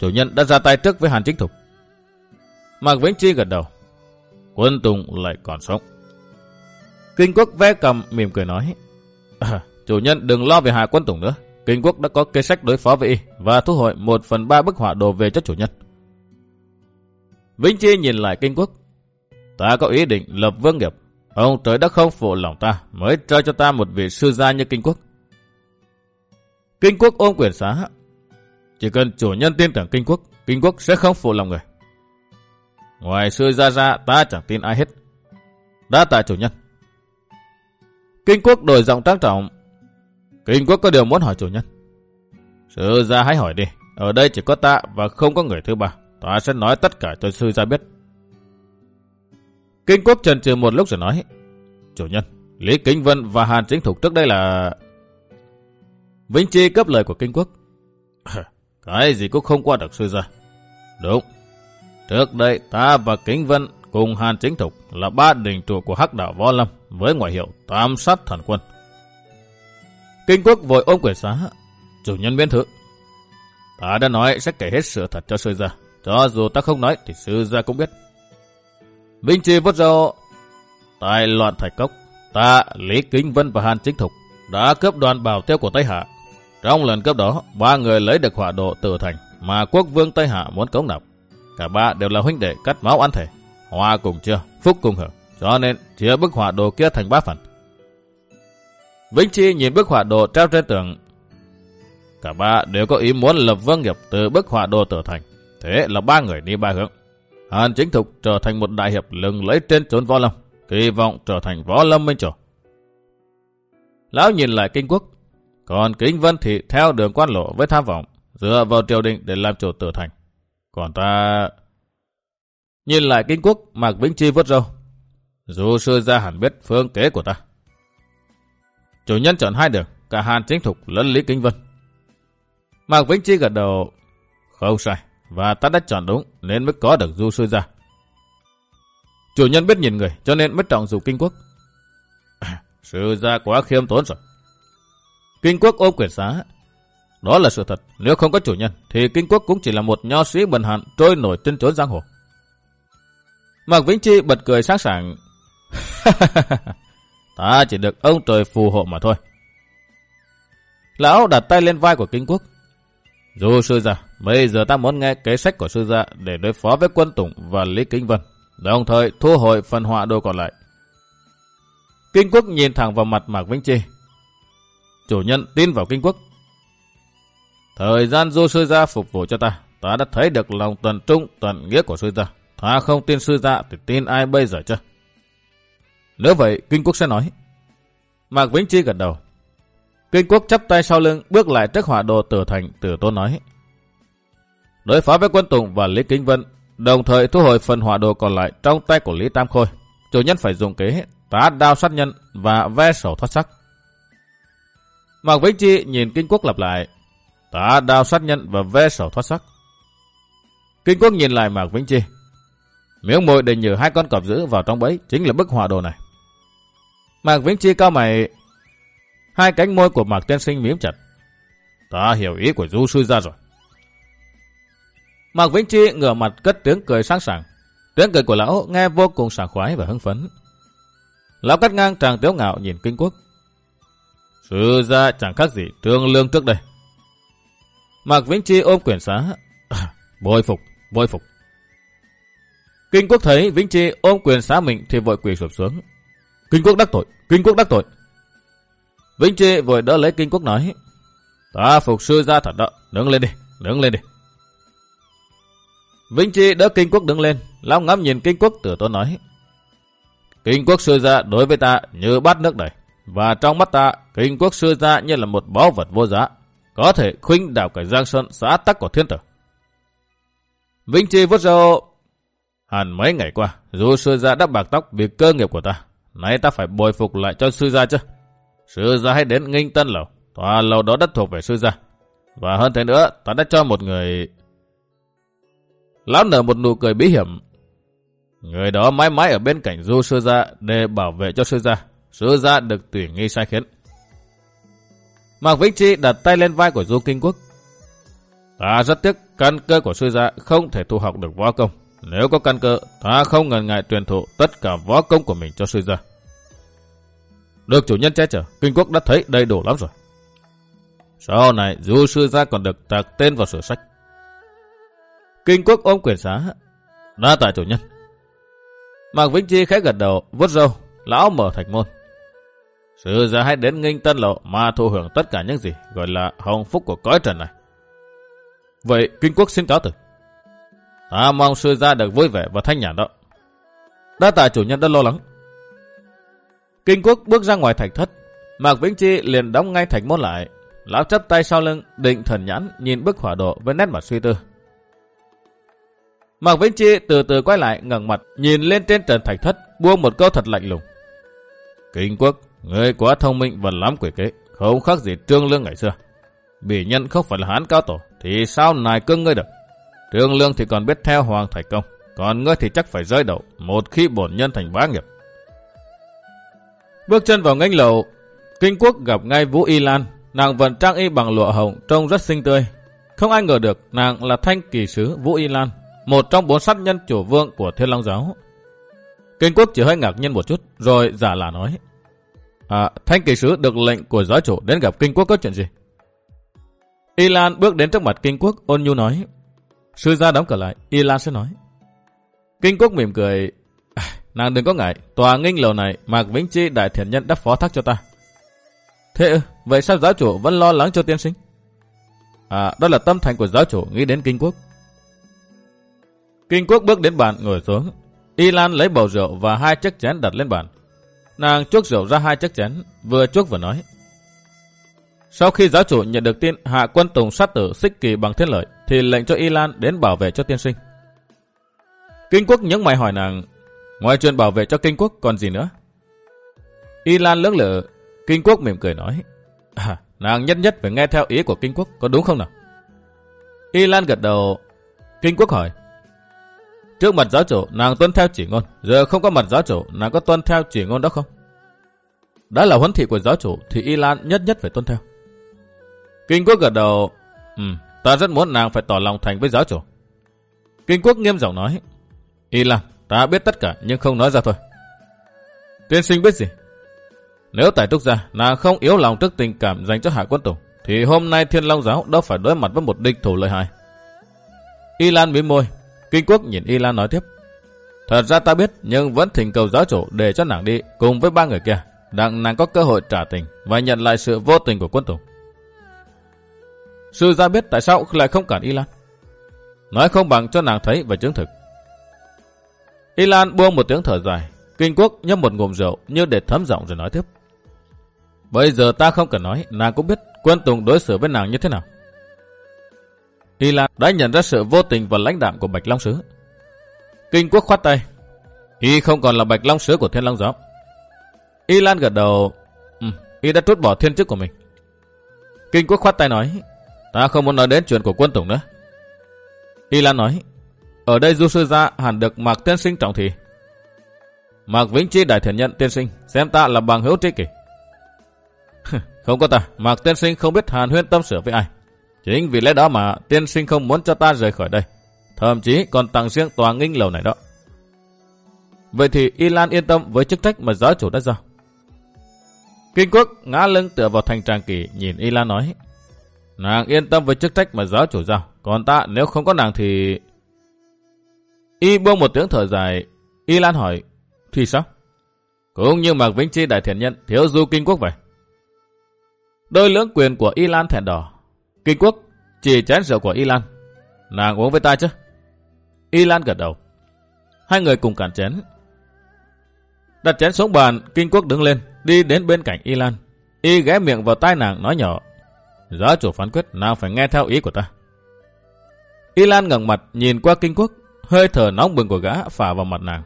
Chủ nhân đã ra tay trước với Hàn chính thục. Mạc Vĩnh Chi gật đầu. Quân Tùng lại còn sống. Kinh quốc vé cầm mỉm cười nói. À, <laughs> chủ nhân đừng lo về Hà Quân Tùng nữa. Kinh quốc đã có kế sách đối phó với y và thu hồi một phần ba bức họa đồ về cho chủ nhân. Vĩnh Chi nhìn lại Kinh quốc. Ta có ý định lập vương nghiệp. Ông trời đã không phụ lòng ta mới trao cho ta một vị sư gia như Kinh quốc. Kinh quốc ôm quyền xá. Chỉ cần chủ nhân tin tưởng Kinh quốc, Kinh quốc sẽ không phụ lòng người. Ngoài sư gia ra ta chẳng tin ai hết. Đã tại chủ nhân. Kinh quốc đổi giọng trang trọng. Kinh quốc có điều muốn hỏi chủ nhân. Sư gia hãy hỏi đi. Ở đây chỉ có ta và không có người thứ ba. Ta sẽ nói tất cả cho sư gia biết. Kinh quốc trần trừ một lúc rồi nói. Chủ nhân, Lý Kính Vân và Hàn Chính Thục trước đây là... Vĩnh Chi cấp lời của Kinh quốc. Cái gì cũng không qua được sư gia. Đúng, Trước đây ta và Kính Vân cùng Hàn Chính Thục là ba đình trụ của hắc đạo Võ Lâm với ngoại hiệu Tam sát thần quân. Kinh Quốc vội ôm quyền xá. Chủ nhân biến thử Ta đã nói sẽ kể hết sự thật cho sư gia. Cho dù ta không nói thì sư gia cũng biết. Vinh Trì vốt râu. Tại loạn thạch cốc, ta, Lý Kính Vân và Hàn Chính Thục đã cướp đoàn bảo tiêu của Tây Hạ. Trong lần cướp đó, ba người lấy được hỏa độ tử thành mà quốc vương Tây Hạ muốn cống nạp. Cả ba đều là huynh đệ cắt máu ăn thể. Hoa cùng chưa, phúc cùng hưởng. Cho nên chia bức họa đồ kia thành ba phần. Vĩnh Chi nhìn bức họa đồ treo trên tường. Cả ba đều có ý muốn lập vương nghiệp từ bức họa đồ trở thành. Thế là ba người đi ba hướng. Hàn chính thục trở thành một đại hiệp lừng lấy trên trốn võ lâm. Kỳ vọng trở thành võ lâm minh chủ. Lão nhìn lại kinh quốc. Còn Kính Vân thì theo đường quan lộ với tham vọng. Dựa vào triều đình để làm chủ tử thành. Còn ta... Nhìn lại kinh quốc, Mạc Vĩnh Chi vớt râu. Dù sư ra hẳn biết phương kế của ta. Chủ nhân chọn hai đường, cả Hàn Chính Thục lẫn Lý Kinh Vân. Mạc Vĩnh Chi gật đầu. Không sai, và ta đã chọn đúng nên mới có được du sư ra. Chủ nhân biết nhìn người cho nên mới trọng dù kinh quốc. <clears throat> sư gia quá khiêm tốn rồi. Kinh quốc ôm quyền xá, đó là sự thật. Nếu không có chủ nhân, thì kinh quốc cũng chỉ là một nho sĩ bần hạn trôi nổi trên trốn giang hồ. Mạc Vĩnh Chi bật cười sáng sảng. <laughs> ta chỉ được ông trời phù hộ mà thôi. Lão đặt tay lên vai của kinh quốc. Dù sư gia, bây giờ ta muốn nghe kế sách của sư gia để đối phó với quân Tùng và Lý Kinh Vân, đồng thời thu hồi phần họa đồ còn lại. Kinh quốc nhìn thẳng vào mặt Mạc Vĩnh Chi. Chủ nhân tin vào kinh quốc Thời gian du sư gia phục vụ cho ta, ta đã thấy được lòng tận trung tận nghĩa của sư gia. Ta không tin sư gia thì tin ai bây giờ chứ? Nếu vậy, Kinh Quốc sẽ nói. Mạc Vĩnh Chi gật đầu. Kinh quốc chắp tay sau lưng bước lại trước hỏa đồ tử thành tử tôn nói. Đối phó với quân Tùng và Lý Kính Vân, đồng thời thu hồi phần hỏa đồ còn lại trong tay của Lý Tam Khôi. Chủ nhân phải dùng kế tá đao sát nhân và ve sổ thoát sắc. Mạc Vĩnh Chi nhìn Kinh Quốc lặp lại. Tá đao sát nhân và ve sổ thoát sắc. Kinh Quốc nhìn lại Mạc Vĩnh Chi. Miếng môi để nhử hai con cọp giữ vào trong bẫy chính là bức hỏa đồ này. Mạc Vĩnh Chi cao mày. Hai cánh môi của Mạc Tiên Sinh miếm chặt. Ta hiểu ý của Du Sư ra rồi. Mạc Vĩnh Chi ngửa mặt cất tiếng cười sáng sảng. Tiếng cười của lão nghe vô cùng sảng khoái và hưng phấn. Lão cắt ngang tràng tiếu ngạo nhìn kinh quốc. Sư ra chẳng khác gì trương lương trước đây. Mạc Vĩnh Chi ôm quyển xá. <coughs> Bôi phục, bôi phục. Kinh quốc thấy Vĩnh Chi ôm quyền xá mình thì vội quỳ sụp xuống. Kinh quốc đắc tội, kinh quốc đắc tội. Vĩnh Chi vội đỡ lấy kinh quốc nói. Ta phục sư ra thật đó, đứng lên đi, đứng lên đi. Vĩnh Chi đỡ kinh quốc đứng lên, lão ngắm nhìn kinh quốc tử tôn nói. Kinh quốc sư gia đối với ta như bát nước đầy, và trong mắt ta, kinh quốc sư gia như là một báu vật vô giá, có thể khuynh đảo cả Giang Sơn xã tắc của thiên tử. Vĩnh Chi vút râu, hẳn mấy ngày qua, dù sư gia đã bạc tóc vì cơ nghiệp của ta, nay ta phải bồi phục lại cho sư gia chứ. Sư gia hãy đến nghinh tân lầu, tòa lầu đó đất thuộc về sư gia. Và hơn thế nữa, ta đã cho một người... Lão nở một nụ cười bí hiểm, Người đó mãi mãi ở bên cạnh du sư gia để bảo vệ cho sư gia. Sư gia được tùy nghi sai khiến. Mạc Vĩnh Chi đặt tay lên vai của Du Kinh Quốc. Ta rất tiếc căn cơ của sư gia không thể thu học được võ công. Nếu có căn cơ, ta không ngần ngại truyền thụ tất cả võ công của mình cho sư gia. Được chủ nhân che chở, Kinh Quốc đã thấy đầy đủ lắm rồi. Sau này, Du sư gia còn được tạc tên vào sổ sách. Kinh Quốc ôm quyền xá. Đa tại chủ nhân, Mạc Vĩnh Chi khẽ gật đầu, vuốt râu, lão mở thạch môn. Sư gia hãy đến nghinh tân lộ mà thu hưởng tất cả những gì gọi là hồng phúc của cõi trần này. Vậy kinh quốc xin cáo từ. Ta mong sư gia được vui vẻ và thanh nhàn đó. Đa tạ chủ nhân đã lo lắng. Kinh quốc bước ra ngoài thạch thất. Mạc Vĩnh Chi liền đóng ngay thạch môn lại. Lão chấp tay sau lưng, định thần nhãn, nhìn bức hỏa độ với nét mặt suy tư. Mạc Vĩnh Chi từ từ quay lại ngẩng mặt nhìn lên trên trần thạch thất buông một câu thật lạnh lùng. Kinh quốc, người quá thông minh và lắm quỷ kế, không khác gì trương lương ngày xưa. Bỉ nhân không phải là hán cao tổ, thì sao nài cưng ngươi được? Trương lương thì còn biết theo hoàng thái công, còn ngươi thì chắc phải rơi đầu một khi bổn nhân thành bá nghiệp. Bước chân vào ngánh lầu, kinh quốc gặp ngay Vũ Y Lan, nàng vẫn trang y bằng lụa hồng trông rất xinh tươi. Không ai ngờ được nàng là thanh kỳ sứ Vũ Y Lan, một trong bốn sát nhân chủ vương của Thiên Long Giáo. Kinh quốc chỉ hơi ngạc nhiên một chút, rồi giả là nói. À, thanh kỳ sứ được lệnh của giáo chủ đến gặp kinh quốc có chuyện gì? Y Lan bước đến trước mặt kinh quốc, ôn nhu nói. Sư gia đóng cửa lại, Y Lan sẽ nói. Kinh quốc mỉm cười. À, nàng đừng có ngại, tòa nghinh lầu này Mạc Vĩnh Chi đại thiện nhân đã phó thác cho ta. Thế ư, vậy sao giáo chủ vẫn lo lắng cho tiên sinh? À, đó là tâm thành của giáo chủ nghĩ đến kinh quốc. Kinh quốc bước đến bàn ngồi xuống. Y Lan lấy bầu rượu và hai chiếc chén đặt lên bàn. Nàng chuốc rượu ra hai chiếc chén, vừa chuốc vừa nói. Sau khi giáo chủ nhận được tin hạ quân tùng sát tử xích kỳ bằng thiên lợi, thì lệnh cho Y Lan đến bảo vệ cho tiên sinh. Kinh quốc những mày hỏi nàng, ngoài chuyện bảo vệ cho kinh quốc còn gì nữa? Y Lan lưỡng lự, kinh quốc mỉm cười nói, à, nàng nhất nhất phải nghe theo ý của kinh quốc, có đúng không nào? Y Lan gật đầu, kinh quốc hỏi, Trước mặt giáo chủ, nàng tuân theo chỉ ngôn. Giờ không có mặt giáo chủ, nàng có tuân theo chỉ ngôn đó không? Đã là huấn thị của giáo chủ, thì Y Lan nhất nhất phải tuân theo. Kinh quốc gật đầu, Ừ, ta rất muốn nàng phải tỏ lòng thành với giáo chủ. Kinh quốc nghiêm giọng nói, Y Lan, ta biết tất cả nhưng không nói ra thôi. Tiên sinh biết gì? Nếu tại túc gia, nàng không yếu lòng trước tình cảm dành cho Hạ Quân Tùng, thì hôm nay Thiên Long Giáo đâu phải đối mặt với một địch thủ lợi hại. Y Lan mỉm môi, Kinh quốc nhìn Y Lan nói tiếp. Thật ra ta biết, nhưng vẫn thỉnh cầu giáo chủ để cho nàng đi cùng với ba người kia. Đặng nàng có cơ hội trả tình và nhận lại sự vô tình của quân tùng. Sư gia biết tại sao lại không cản Y Lan. Nói không bằng cho nàng thấy và chứng thực. Y Lan buông một tiếng thở dài. Kinh quốc nhấp một ngụm rượu như để thấm giọng rồi nói tiếp. Bây giờ ta không cần nói, nàng cũng biết quân Tùng đối xử với nàng như thế nào. Y Lan đã nhận ra sự vô tình và lãnh đạm của Bạch Long Sứ. Kinh quốc khoát tay. Y không còn là Bạch Long Sứ của Thiên Long Giáo. Y Lan gật đầu. Ừ, y đã trút bỏ thiên chức của mình. Kinh quốc khoát tay nói. Ta không muốn nói đến chuyện của quân tổng nữa. Y Lan nói. Ở đây du sư gia hẳn được Mạc Tiên Sinh trọng thị. Mạc Vĩnh Chi đại thiện nhận tiên sinh, xem ta là bằng hữu tri kỷ. <laughs> không có ta, Mạc Tiên Sinh không biết hàn huyên tâm sự với ai. Chính vì lẽ đó mà tiên sinh không muốn cho ta rời khỏi đây. Thậm chí còn tặng riêng tòa nghinh lầu này đó. Vậy thì Y Lan yên tâm với chức trách mà giáo chủ đã giao. Kinh quốc ngã lưng tựa vào thành tràng kỷ nhìn Y Lan nói. Nàng yên tâm với chức trách mà giáo chủ giao. Còn ta nếu không có nàng thì... Y buông một tiếng thở dài. Y Lan hỏi. Thì sao? Cũng như Mạc Vĩnh Chi đại thiện nhân thiếu du kinh quốc vậy. Đôi lưỡng quyền của Y Lan thẹn đỏ. Kinh quốc chỉ chén rượu của Y Lan. Nàng uống với ta chứ? Y Lan gật đầu. Hai người cùng cản chén. Đặt chén xuống bàn, Kinh quốc đứng lên, đi đến bên cạnh Y Lan. Y ghé miệng vào tai nàng nói nhỏ. Giáo chủ phán quyết nàng phải nghe theo ý của ta. Y Lan ngẩng mặt nhìn qua Kinh quốc, hơi thở nóng bừng của gã phả vào mặt nàng.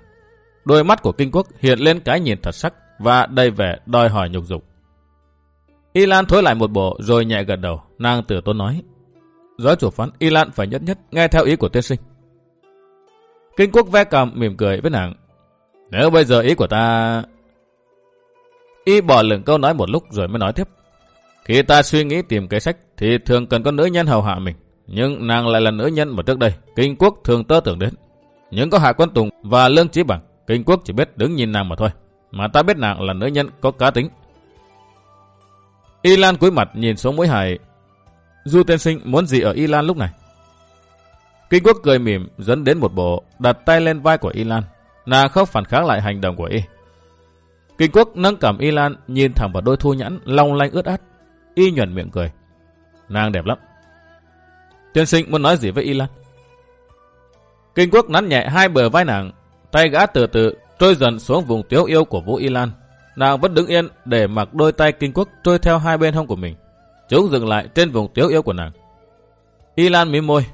Đôi mắt của Kinh quốc hiện lên cái nhìn thật sắc và đầy vẻ đòi hỏi nhục dục. Y Lan thối lại một bộ rồi nhẹ gật đầu, nàng tử tôn nói. Giáo chủ phán Y Lan phải nhất nhất nghe theo ý của tiên sinh. Kinh quốc ve cầm mỉm cười với nàng. Nếu bây giờ ý của ta... Y bỏ lửng câu nói một lúc rồi mới nói tiếp. Khi ta suy nghĩ tìm cái sách, thì thường cần có nữ nhân hầu hạ mình. Nhưng nàng lại là nữ nhân mà trước đây, Kinh quốc thường tơ tưởng đến. Nhưng có hạ quân tùng và lương trí bằng. Kinh quốc chỉ biết đứng nhìn nàng mà thôi. Mà ta biết nàng là nữ nhân có cá tính. Y Lan cúi mặt nhìn xuống mũi hải. Du tiên sinh muốn gì ở Y Lan lúc này? Kinh quốc cười mỉm, dẫn đến một bộ, đặt tay lên vai của Y Lan. Nàng không phản kháng lại hành động của Y. Kinh quốc nâng cảm Y Lan, nhìn thẳng vào đôi thu nhãn, long lanh ướt át. Y nhuận miệng cười. Nàng đẹp lắm. Tiên sinh muốn nói gì với Y Lan? Kinh quốc nắn nhẹ hai bờ vai nàng, tay gã từ từ trôi dần xuống vùng tiếu yêu của Vũ Y Lan. Nàng vẫn đứng yên để mặc đôi tay kinh quốc trôi theo hai bên hông của mình. Chúng dừng lại trên vùng tiếu yêu của nàng. Y Lan mím môi.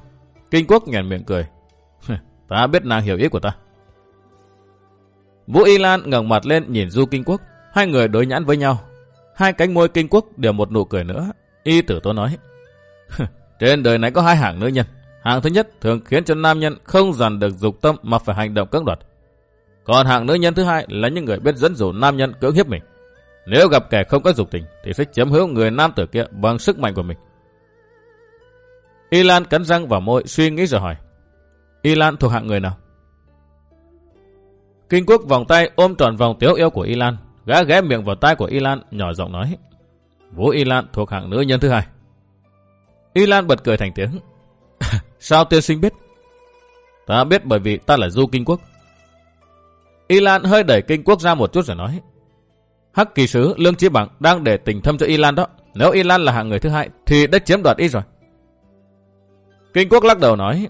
Kinh quốc nhàn miệng cười. ta biết nàng hiểu ý của ta. Vũ Y Lan ngẩng mặt lên nhìn Du Kinh Quốc. Hai người đối nhãn với nhau. Hai cánh môi Kinh Quốc đều một nụ cười nữa. Y tử tố nói. Trên đời này có hai hạng nữ nhân. Hạng thứ nhất thường khiến cho nam nhân không dằn được dục tâm mà phải hành động cưỡng đoạt. Còn hạng nữ nhân thứ hai là những người biết dẫn dụ nam nhân cưỡng hiếp mình. Nếu gặp kẻ không có dục tình thì sẽ chiếm hữu người nam tử kia bằng sức mạnh của mình. Y Lan cắn răng vào môi suy nghĩ rồi hỏi. Y Lan thuộc hạng người nào? Kinh quốc vòng tay ôm tròn vòng tiếu yêu của Y Lan. Gã ghé miệng vào tai của Y Lan nhỏ giọng nói. Vũ Y Lan thuộc hạng nữ nhân thứ hai. Y Lan bật cười thành tiếng. <laughs> Sao tiên sinh biết? Ta biết bởi vì ta là du kinh quốc. Y Lan hơi đẩy kinh quốc ra một chút rồi nói. Hắc kỳ sứ, Lương Chí Bằng đang để tình thâm cho Y Lan đó. Nếu Y Lan là hạng người thứ hai, thì đã chiếm đoạt Y rồi. Kinh quốc lắc đầu nói.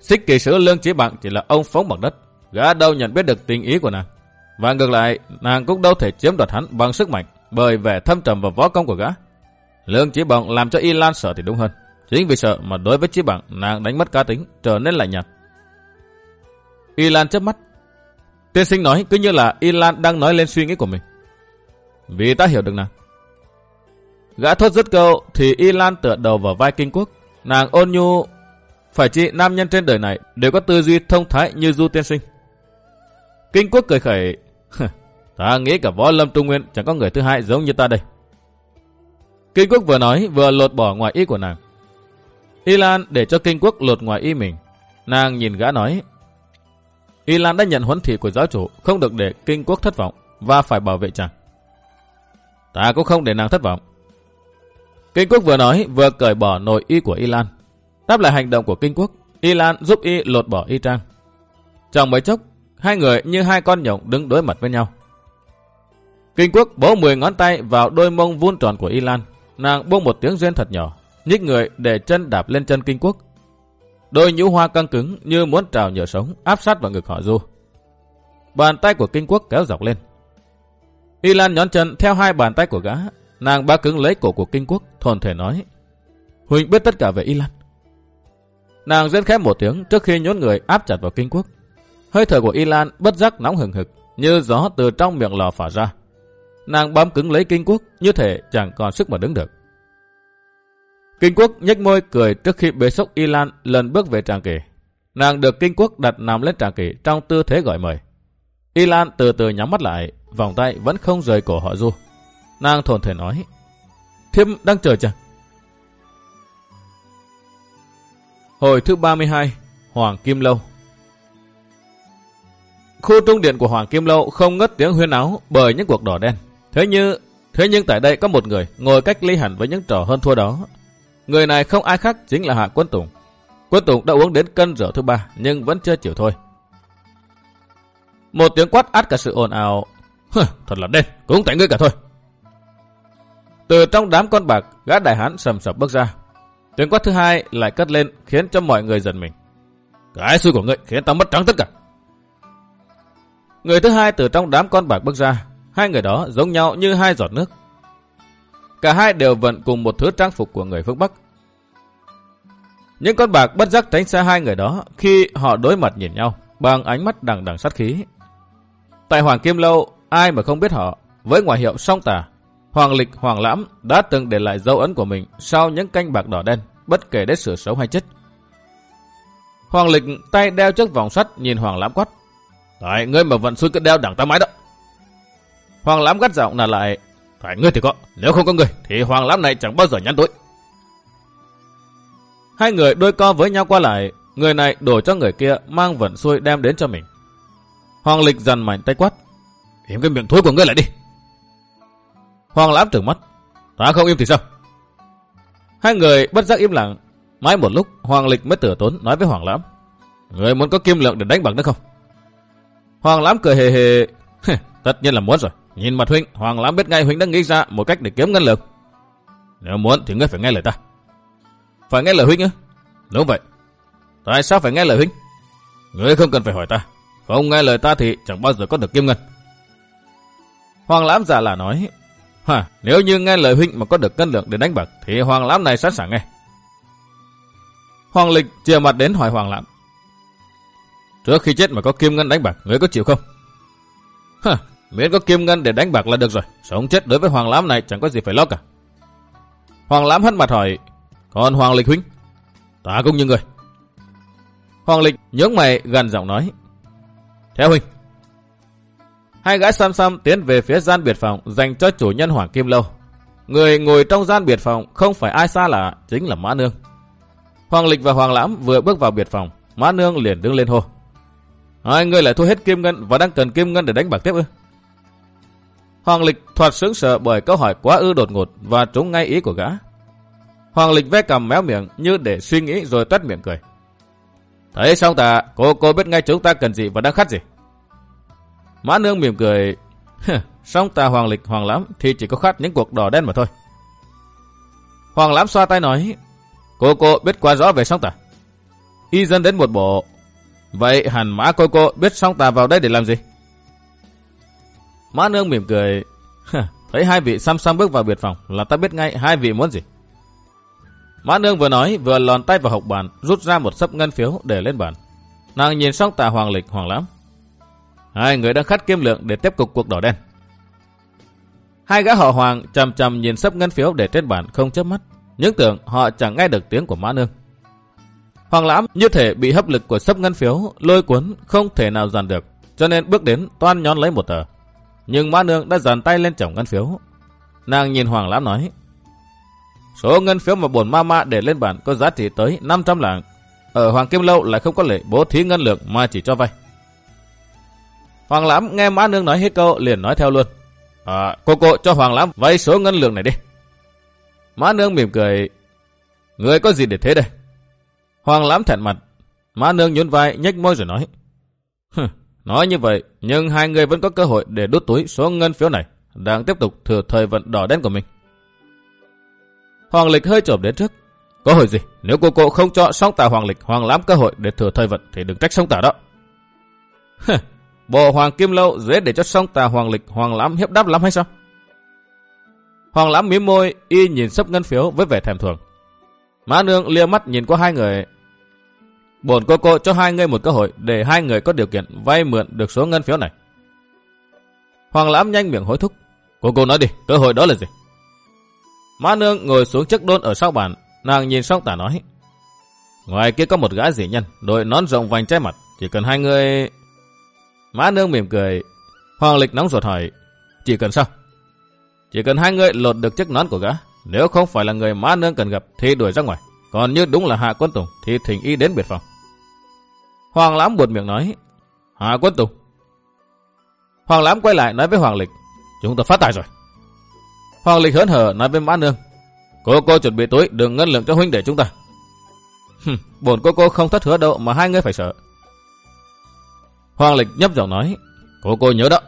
Xích kỳ sứ, Lương Chí Bằng chỉ là ông phóng bằng đất. Gã đâu nhận biết được tình ý của nàng. Và ngược lại, nàng cũng đâu thể chiếm đoạt hắn bằng sức mạnh bởi vẻ thâm trầm và võ công của gã. Lương Chí Bằng làm cho Y Lan sợ thì đúng hơn. Chính vì sợ mà đối với Chí Bằng nàng đánh mất cá tính, trở nên lạnh nhạt. Y Lan chớp mắt, Tiên sinh nói cứ như là Y Lan đang nói lên suy nghĩ của mình. Vì ta hiểu được nàng. Gã thốt dứt câu thì Y Lan tựa đầu vào vai kinh quốc. Nàng ôn nhu phải chi nam nhân trên đời này đều có tư duy thông thái như Du tiên sinh. Kinh quốc cười khẩy ta nghĩ cả võ lâm trung nguyên chẳng có người thứ hai giống như ta đây. Kinh quốc vừa nói vừa lột bỏ ngoài ý của nàng. Y Lan để cho kinh quốc lột ngoài ý mình. Nàng nhìn gã nói. Y Lan đã nhận huấn thị của giáo chủ, không được để kinh quốc thất vọng và phải bảo vệ chàng. Ta cũng không để nàng thất vọng. Kinh quốc vừa nói vừa cởi bỏ nội y của Y Lan. Đáp lại hành động của kinh quốc, Y Lan giúp y lột bỏ y trang. Trong mấy chốc, hai người như hai con nhộng đứng đối mặt với nhau. Kinh quốc bố 10 ngón tay vào đôi mông vuông tròn của Y Lan. Nàng buông một tiếng rên thật nhỏ, nhích người để chân đạp lên chân kinh quốc. Đôi nhũ hoa căng cứng như muốn trào nhựa sống áp sát vào ngực họ Du. Bàn tay của kinh quốc kéo dọc lên. Y Lan nhón chân theo hai bàn tay của gã. Nàng ba cứng lấy cổ của kinh quốc, thồn thể nói. Huỳnh biết tất cả về Y Lan. Nàng rên khép một tiếng trước khi nhốt người áp chặt vào kinh quốc. Hơi thở của Y Lan bất giác nóng hừng hực, như gió từ trong miệng lò phả ra. Nàng bám cứng lấy kinh quốc, như thể chẳng còn sức mà đứng được. Kinh quốc nhếch môi cười trước khi bế sốc Y Lan lần bước về tràng kỳ. Nàng được kinh quốc đặt nằm lên tràng kỳ trong tư thế gọi mời. Y Lan từ từ nhắm mắt lại, vòng tay vẫn không rời cổ họ Du. Nàng thồn thể nói, Thiêm đang chờ chàng. Hồi thứ 32, Hoàng Kim Lâu Khu trung điện của Hoàng Kim Lâu không ngất tiếng huyên áo bởi những cuộc đỏ đen. Thế như thế nhưng tại đây có một người ngồi cách ly hẳn với những trò hơn thua đó. Người này không ai khác chính là Hạ Quân Tùng. Quân Tùng đã uống đến cân rượu thứ ba nhưng vẫn chưa chịu thôi. Một tiếng quát át cả sự ồn ào. thật là đen, cũng tại ngươi cả thôi. Từ trong đám con bạc, gã đại hán sầm sập bước ra. Tiếng quát thứ hai lại cất lên khiến cho mọi người giật mình. Cái xui của ngươi khiến ta mất trắng tất cả. Người thứ hai từ trong đám con bạc bước ra. Hai người đó giống nhau như hai giọt nước. Cả hai đều vận cùng một thứ trang phục của người phương Bắc. Những con bạc bất giác tránh xa hai người đó khi họ đối mặt nhìn nhau bằng ánh mắt đằng đằng sát khí. Tại Hoàng Kim Lâu, ai mà không biết họ, với ngoại hiệu song tà, Hoàng Lịch Hoàng Lãm đã từng để lại dấu ấn của mình sau những canh bạc đỏ đen, bất kể đến sự xấu hay chết. Hoàng Lịch tay đeo chiếc vòng sắt nhìn Hoàng Lãm quát. Tại ngươi mà vận xui cứ đeo đẳng ta mãi đó. Hoàng Lãm gắt giọng là lại. Tại ngươi thì có, nếu không có ngươi thì Hoàng Lãm này chẳng bao giờ nhắn tối. Hai người đôi co với nhau qua lại, người này đổ cho người kia mang vận xuôi đem đến cho mình. Hoàng Lịch dằn mạnh tay quát. Im cái miệng thối của ngươi lại đi. Hoàng Lãm trừng mắt. Ta không im thì sao? Hai người bất giác im lặng. Mãi một lúc, Hoàng Lịch mới tử tốn nói với Hoàng Lãm. Người muốn có kim lượng để đánh bạc nữa không? Hoàng Lãm cười hề hề. Tất nhiên là muốn rồi. Nhìn mặt huynh, Hoàng Lãm biết ngay huynh đã nghĩ ra một cách để kiếm ngân lượng. Nếu muốn thì ngươi phải nghe lời ta. Phải nghe lời huynh ư? Đúng vậy. Tại sao phải nghe lời huynh? Ngươi không cần phải hỏi ta. Không nghe lời ta thì chẳng bao giờ có được kim ngân. Hoàng Lãm giả là nói, Hả, nếu như nghe lời huynh mà có được cân lượng để đánh bạc, thì Hoàng Lãm này sẵn sàng nghe. Hoàng Lịch chia mặt đến hỏi Hoàng Lãm. Trước khi chết mà có kim ngân đánh bạc, ngươi có chịu không? Hả, miễn có kim ngân để đánh bạc là được rồi. Sống chết đối với Hoàng Lãm này chẳng có gì phải lo cả. Hoàng Lãm hất mặt hỏi, còn Hoàng Lịch huynh? Ta cũng như người. Hoàng Lịch nhướng mày gần giọng nói, theo huynh. Hai gã xăm xăm tiến về phía gian biệt phòng dành cho chủ nhân Hoàng Kim Lâu. Người ngồi trong gian biệt phòng không phải ai xa lạ, chính là Mã Nương. Hoàng Lịch và Hoàng Lãm vừa bước vào biệt phòng, Mã Nương liền đứng lên hô. Hai người lại thua hết kim ngân và đang cần kim ngân để đánh bạc tiếp ư? Hoàng Lịch thoạt sướng sợ bởi câu hỏi quá ư đột ngột và trúng ngay ý của gã. Hoàng Lịch ve cầm méo miệng như để suy nghĩ rồi tắt miệng cười. Thấy xong ta, cô cô biết ngay chúng ta cần gì và đang khát gì. Mã nương mỉm cười. <laughs> Xong ta hoàng lịch hoàng lắm thì chỉ có khát những cuộc đỏ đen mà thôi. Hoàng lãm xoa tay nói. Cô cô biết quá rõ về song tà. Y dân đến một bộ. Vậy hẳn mã cô cô biết song tà vào đây để làm gì? Mã nương mỉm cười. Thấy hai vị xăm xăm bước vào biệt phòng là ta biết ngay hai vị muốn gì. Mã nương vừa nói, vừa lòn tay vào hộp bàn, rút ra một sấp ngân phiếu để lên bàn. Nàng nhìn song tà hoàng lịch hoàng lắm. Hai người đang khát kiêm lượng để tiếp tục cuộc đỏ đen. Hai gã họ hoàng chầm chầm nhìn sấp ngân phiếu để trên bàn không chớp mắt. Những tưởng họ chẳng nghe được tiếng của mã nương. Hoàng lãm như thể bị hấp lực của sấp ngân phiếu lôi cuốn không thể nào dàn được. Cho nên bước đến toan nhón lấy một tờ. Nhưng mã nương đã dàn tay lên chồng ngân phiếu. Nàng nhìn hoàng lãm nói. Số ngân phiếu mà bổn ma ma để lên bàn có giá trị tới 500 lạng. Ở Hoàng Kim Lâu lại không có lệ bố thí ngân lượng mà chỉ cho vay. Hoàng Lãm nghe Mã Nương nói hết câu liền nói theo luôn. À, cô cô cho Hoàng Lãm vay số ngân lượng này đi. Mã Nương mỉm cười. Người có gì để thế đây? Hoàng Lãm thẹn mặt. Mã Nương nhún vai nhếch môi rồi nói. nói như vậy, nhưng hai người vẫn có cơ hội để đút túi số ngân phiếu này. Đang tiếp tục thừa thời vận đỏ đen của mình. Hoàng Lịch hơi chộp đến trước. Có hội gì? Nếu cô cô không cho song tà Hoàng Lịch Hoàng Lãm cơ hội để thừa thời vận thì đừng trách song tà đó. Bộ Hoàng Kim Lâu dễ để cho song tà Hoàng Lịch Hoàng Lãm hiếp đáp lắm hay sao? Hoàng Lãm mím môi, y nhìn sấp ngân phiếu với vẻ thèm thuồng. Mã Nương lia mắt nhìn qua hai người. Bổn cô cô cho hai người một cơ hội để hai người có điều kiện vay mượn được số ngân phiếu này. Hoàng Lãm nhanh miệng hối thúc. Cô cô nói đi, cơ hội đó là gì? Mã Nương ngồi xuống chiếc đôn ở sau bàn, nàng nhìn sóc tả nói. Ngoài kia có một gã dị nhân, đội nón rộng vành che mặt, chỉ cần hai người... Mã Nương mỉm cười, Hoàng Lịch nóng ruột hỏi, chỉ cần sao? Chỉ cần hai người lột được chiếc nón của gã, nếu không phải là người Mã Nương cần gặp thì đuổi ra ngoài. Còn như đúng là Hạ Quân Tùng thì thỉnh y đến biệt phòng. Hoàng Lãm buồn miệng nói, Hạ Quân Tùng. Hoàng Lãm quay lại nói với Hoàng Lịch, chúng ta phát tài rồi. Hoàng Lịch hớn hở nói với Mã Nương, cô cô chuẩn bị túi đừng ngân lượng cho huynh để chúng ta. <laughs> Hừm, bổn cô cô không thất hứa đâu mà hai người phải sợ. Hoàng Lịch nhấp giọng nói, cô cô nhớ đó.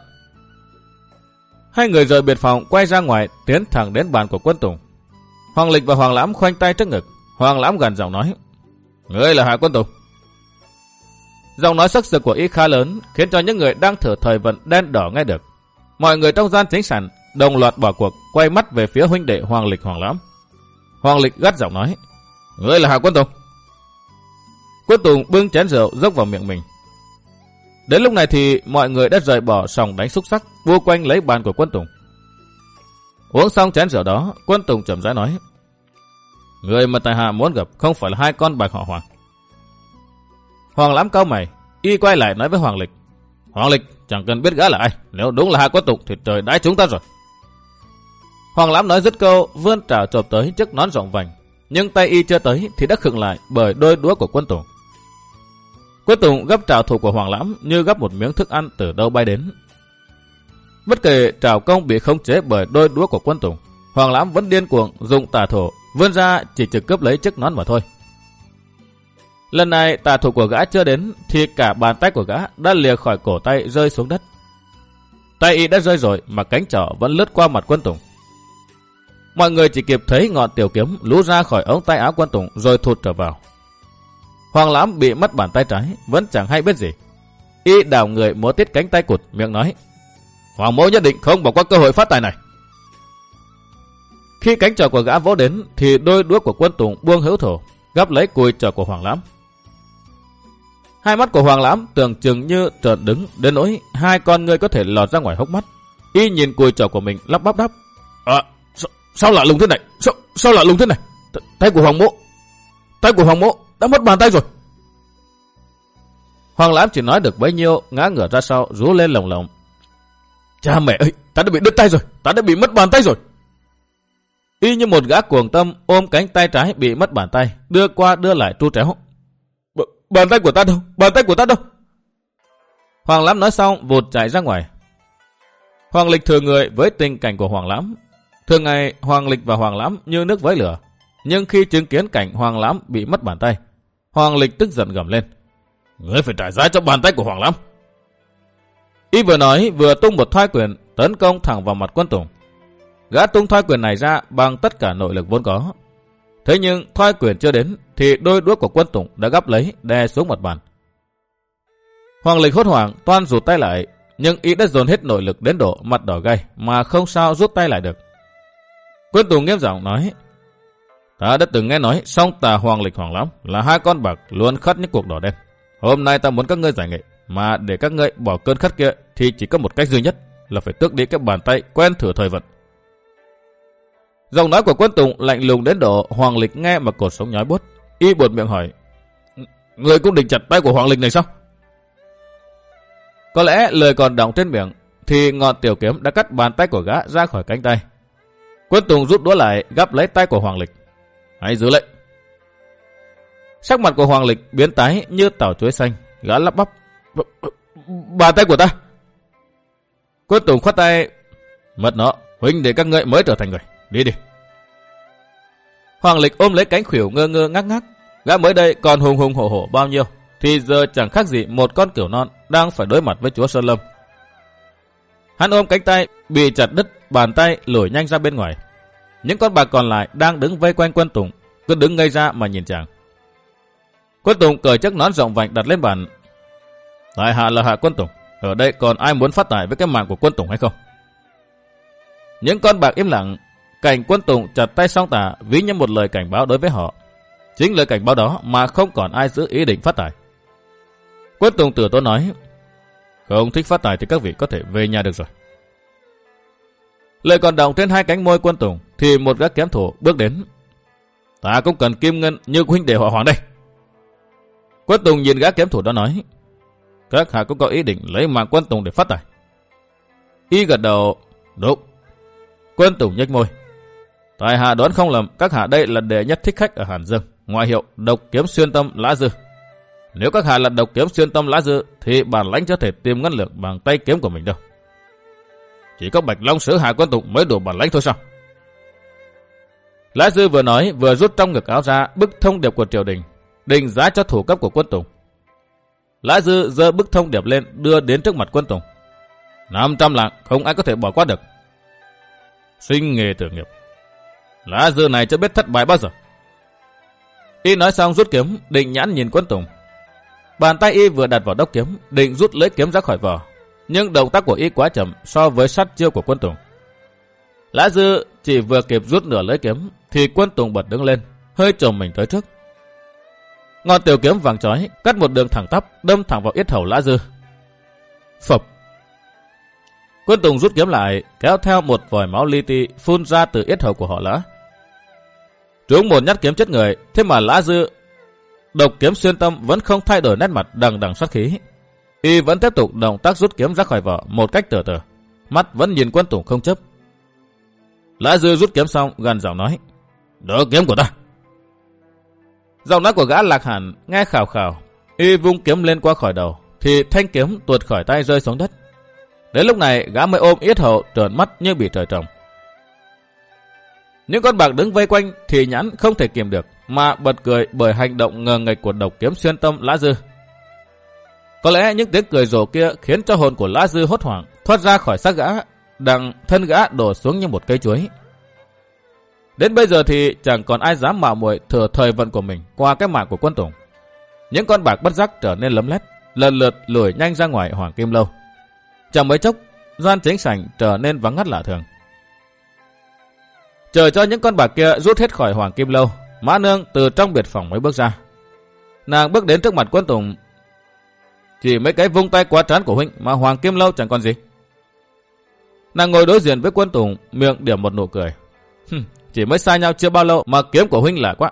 Hai người rời biệt phòng quay ra ngoài tiến thẳng đến bàn của quân Tùng. Hoàng Lịch và Hoàng Lãm khoanh tay trước ngực. Hoàng Lãm gần giọng nói, Ngươi là Hạ Quân Tùng. Giọng nói sắc sực của y khá lớn khiến cho những người đang thở thời vận đen đỏ nghe được. Mọi người trong gian chính sảnh đồng loạt bỏ cuộc quay mắt về phía huynh đệ Hoàng Lịch Hoàng Lãm. Hoàng Lịch gắt giọng nói, Ngươi là Hạ Quân Tùng. Quân Tùng bưng chén rượu dốc vào miệng mình. Đến lúc này thì mọi người đã rời bỏ sòng đánh xúc sắc, vua quanh lấy bàn của quân Tùng. Uống xong chén rượu đó, quân Tùng chậm rãi nói. Người mà tài hạ muốn gặp không phải là hai con bạch họ Hoàng. Hoàng lắm cao mày, y quay lại nói với Hoàng Lịch. Hoàng Lịch chẳng cần biết gã là ai, nếu đúng là hai quân Tùng thì trời đãi chúng ta rồi. Hoàng Lãm nói dứt câu, vươn trào chộp tới chiếc nón rộng vành. Nhưng tay y chưa tới thì đã khựng lại bởi đôi đũa của quân Tùng. Quân Tùng gấp trào thủ của Hoàng Lãm như gấp một miếng thức ăn từ đâu bay đến. Bất kể trào công bị khống chế bởi đôi đũa của quân Tùng, Hoàng Lãm vẫn điên cuồng dùng tà thổ vươn ra chỉ trực cướp lấy chiếc nón mà thôi. Lần này tà thủ của gã chưa đến thì cả bàn tay của gã đã lìa khỏi cổ tay rơi xuống đất. Tay y đã rơi rồi mà cánh trỏ vẫn lướt qua mặt quân Tùng. Mọi người chỉ kịp thấy ngọn tiểu kiếm lú ra khỏi ống tay áo quân Tùng rồi thụt trở vào. Hoàng Lãm bị mất bàn tay trái, vẫn chẳng hay biết gì. Y đảo người múa tiết cánh tay cụt, miệng nói. Hoàng mẫu nhất định không bỏ qua cơ hội phát tài này. Khi cánh trò của gã vỗ đến, thì đôi đuốc của quân Tùng buông hữu thổ, gấp lấy cùi trò của Hoàng Lãm. Hai mắt của Hoàng Lãm tưởng chừng như trợn đứng, đến nỗi hai con người có thể lọt ra ngoài hốc mắt. Y nhìn cùi trò của mình lắp bắp đắp. À, sao, sao lạ lùng thế này? Sao, sao lạ lùng thế này? T tay của Hoàng Mẫu, Tay của Hoàng Mẫu đã mất bàn tay rồi. Hoàng Lãm chỉ nói được bấy nhiêu, ngã ngửa ra sau, rú lên lồng lồng. Cha mẹ ơi, ta đã bị đứt tay rồi, ta đã bị mất bàn tay rồi. Y như một gã cuồng tâm ôm cánh tay trái bị mất bàn tay, đưa qua đưa lại tru tréo. B bàn tay của ta đâu? Bàn tay của ta đâu? Hoàng Lãm nói xong vụt chạy ra ngoài. Hoàng Lịch thừa người với tình cảnh của Hoàng Lãm. Thường ngày Hoàng Lịch và Hoàng Lãm như nước với lửa. Nhưng khi chứng kiến cảnh Hoàng Lãm bị mất bàn tay, Hoàng Lịch tức giận gầm lên. Ngươi phải trả giá cho bàn tay của Hoàng Lãm. Y vừa nói vừa tung một thoái quyền tấn công thẳng vào mặt quân Tùng. Gã tung thoái quyền này ra bằng tất cả nội lực vốn có. Thế nhưng thoái quyền chưa đến thì đôi đuốc của quân Tùng đã gấp lấy đè xuống mặt bàn. Hoàng Lịch hốt hoảng toan rụt tay lại nhưng y đã dồn hết nội lực đến độ mặt đỏ gay mà không sao rút tay lại được. Quân Tùng nghiêm giọng nói Ta đã từng nghe nói song tà Hoàng Lịch Hoàng lắm là hai con bạc luôn khất những cuộc đỏ đen. Hôm nay ta muốn các ngươi giải nghệ, mà để các ngươi bỏ cơn khát kia thì chỉ có một cách duy nhất là phải tước đi cái bàn tay quen thử thời vận. Giọng nói của quân Tùng lạnh lùng đến độ Hoàng Lịch nghe mà cột sống nhói bút. Y buồn miệng hỏi, Người cũng định chặt tay của Hoàng Lịch này sao? Có lẽ lời còn đọng trên miệng, thì ngọn tiểu kiếm đã cắt bàn tay của gã ra khỏi cánh tay. Quân Tùng rút đũa lại, gắp lấy tay của Hoàng Lịch. Hãy giữ lệnh. Sắc mặt của Hoàng Lịch biến tái như tảo chuối xanh, gã lắp bắp. Bàn tay của ta. Quân Tùng khoát tay. Mất nó, huynh để các ngươi mới trở thành người. Đi đi. Hoàng Lịch ôm lấy cánh khỉu ngơ ngơ ngắc ngắc. Gã mới đây còn hùng hùng hổ hổ bao nhiêu. Thì giờ chẳng khác gì một con kiểu non đang phải đối mặt với chúa Sơn Lâm. Hắn ôm cánh tay, bị chặt đứt, bàn tay lùi nhanh ra bên ngoài. Những con bạc còn lại đang đứng vây quanh quân Tùng, cứ đứng ngây ra mà nhìn chàng. Quân Tùng cởi chiếc nón rộng vành đặt lên bàn. Tại hạ là hạ quân Tùng, ở đây còn ai muốn phát tài với cái mạng của quân Tùng hay không? Những con bạc im lặng, cảnh quân Tùng chặt tay song tả ví như một lời cảnh báo đối với họ. Chính lời cảnh báo đó mà không còn ai giữ ý định phát tài. Quân Tùng tử tôi nói, không thích phát tài thì các vị có thể về nhà được rồi. Lời còn động trên hai cánh môi quân Tùng thì một gác kiếm thủ bước đến. Ta cũng cần kim ngân như huynh đệ họ hoàng đây. Quân Tùng nhìn gác kiếm thủ đó nói, các hạ cũng có ý định lấy mạng quân Tùng để phát tài. Y gật đầu, đúng. Quân Tùng nhếch môi. Tài hạ đoán không lầm, các hạ đây là đệ nhất thích khách ở Hàn Dương, ngoại hiệu độc kiếm xuyên tâm lá dư. Nếu các hạ là độc kiếm xuyên tâm lá dư, thì bản lãnh có thể tìm ngân lượng bằng tay kiếm của mình đâu. Chỉ có Bạch Long Sứ Hạ Quân Tùng mới đủ bản lãnh thôi sao? Lã Dư vừa nói vừa rút trong ngực áo ra bức thông điệp của triều đình, định giá cho thủ cấp của quân Tùng. Lã Dư giơ bức thông điệp lên đưa đến trước mặt quân Tùng. 500 lạng không ai có thể bỏ qua được. Sinh nghề tử nghiệp. Lã Dư này chưa biết thất bại bao giờ. Y nói xong rút kiếm, định nhãn nhìn quân Tùng. Bàn tay Y vừa đặt vào đốc kiếm, định rút lấy kiếm ra khỏi vỏ. Nhưng động tác của Y quá chậm so với sát chiêu của quân Tùng. Lã Dư chỉ vừa kịp rút nửa lấy kiếm, thì quân Tùng bật đứng lên, hơi trồm mình tới trước. Ngọn tiểu kiếm vàng chói cắt một đường thẳng tắp, đâm thẳng vào yết hầu Lã Dư. Phập. Quân Tùng rút kiếm lại, kéo theo một vòi máu li ti phun ra từ yết hầu của họ Lã. Trúng một nhát kiếm chết người, thế mà Lã Dư độc kiếm xuyên tâm vẫn không thay đổi nét mặt đằng đằng sát khí. Y vẫn tiếp tục động tác rút kiếm ra khỏi vỏ một cách từ từ. Mắt vẫn nhìn quân Tùng không chấp. Lã Dư rút kiếm xong, gần giọng nói. Đỡ kiếm của ta. Giọng nói của gã lạc hẳn, nghe khảo khảo. Y vung kiếm lên qua khỏi đầu, thì thanh kiếm tuột khỏi tay rơi xuống đất. Đến lúc này, gã mới ôm yết hậu trợn mắt như bị trời trồng. Những con bạc đứng vây quanh thì nhãn không thể kiềm được, mà bật cười bởi hành động ngờ nghịch của độc kiếm xuyên tâm Lã Dư. Có lẽ những tiếng cười rồ kia khiến cho hồn của Lã Dư hốt hoảng, thoát ra khỏi xác gã, đằng thân gã đổ xuống như một cây chuối. Đến bây giờ thì chẳng còn ai dám mạo muội thừa thời vận của mình qua cái mạng của quân Tùng. Những con bạc bất giác trở nên lấm lét, lần lượt lùi nhanh ra ngoài Hoàng Kim Lâu. Chẳng mấy chốc, gian chính sảnh trở nên vắng ngắt lạ thường. Chờ cho những con bạc kia rút hết khỏi Hoàng Kim Lâu, Mã Nương từ trong biệt phòng mới bước ra. Nàng bước đến trước mặt quân Tùng. Chỉ mấy cái vung tay quá trán của huynh mà Hoàng Kim Lâu chẳng còn gì. Nàng ngồi đối diện với quân Tùng, miệng điểm một nụ cười chỉ mới xa nhau chưa bao lâu mà kiếm của huynh lạ quá.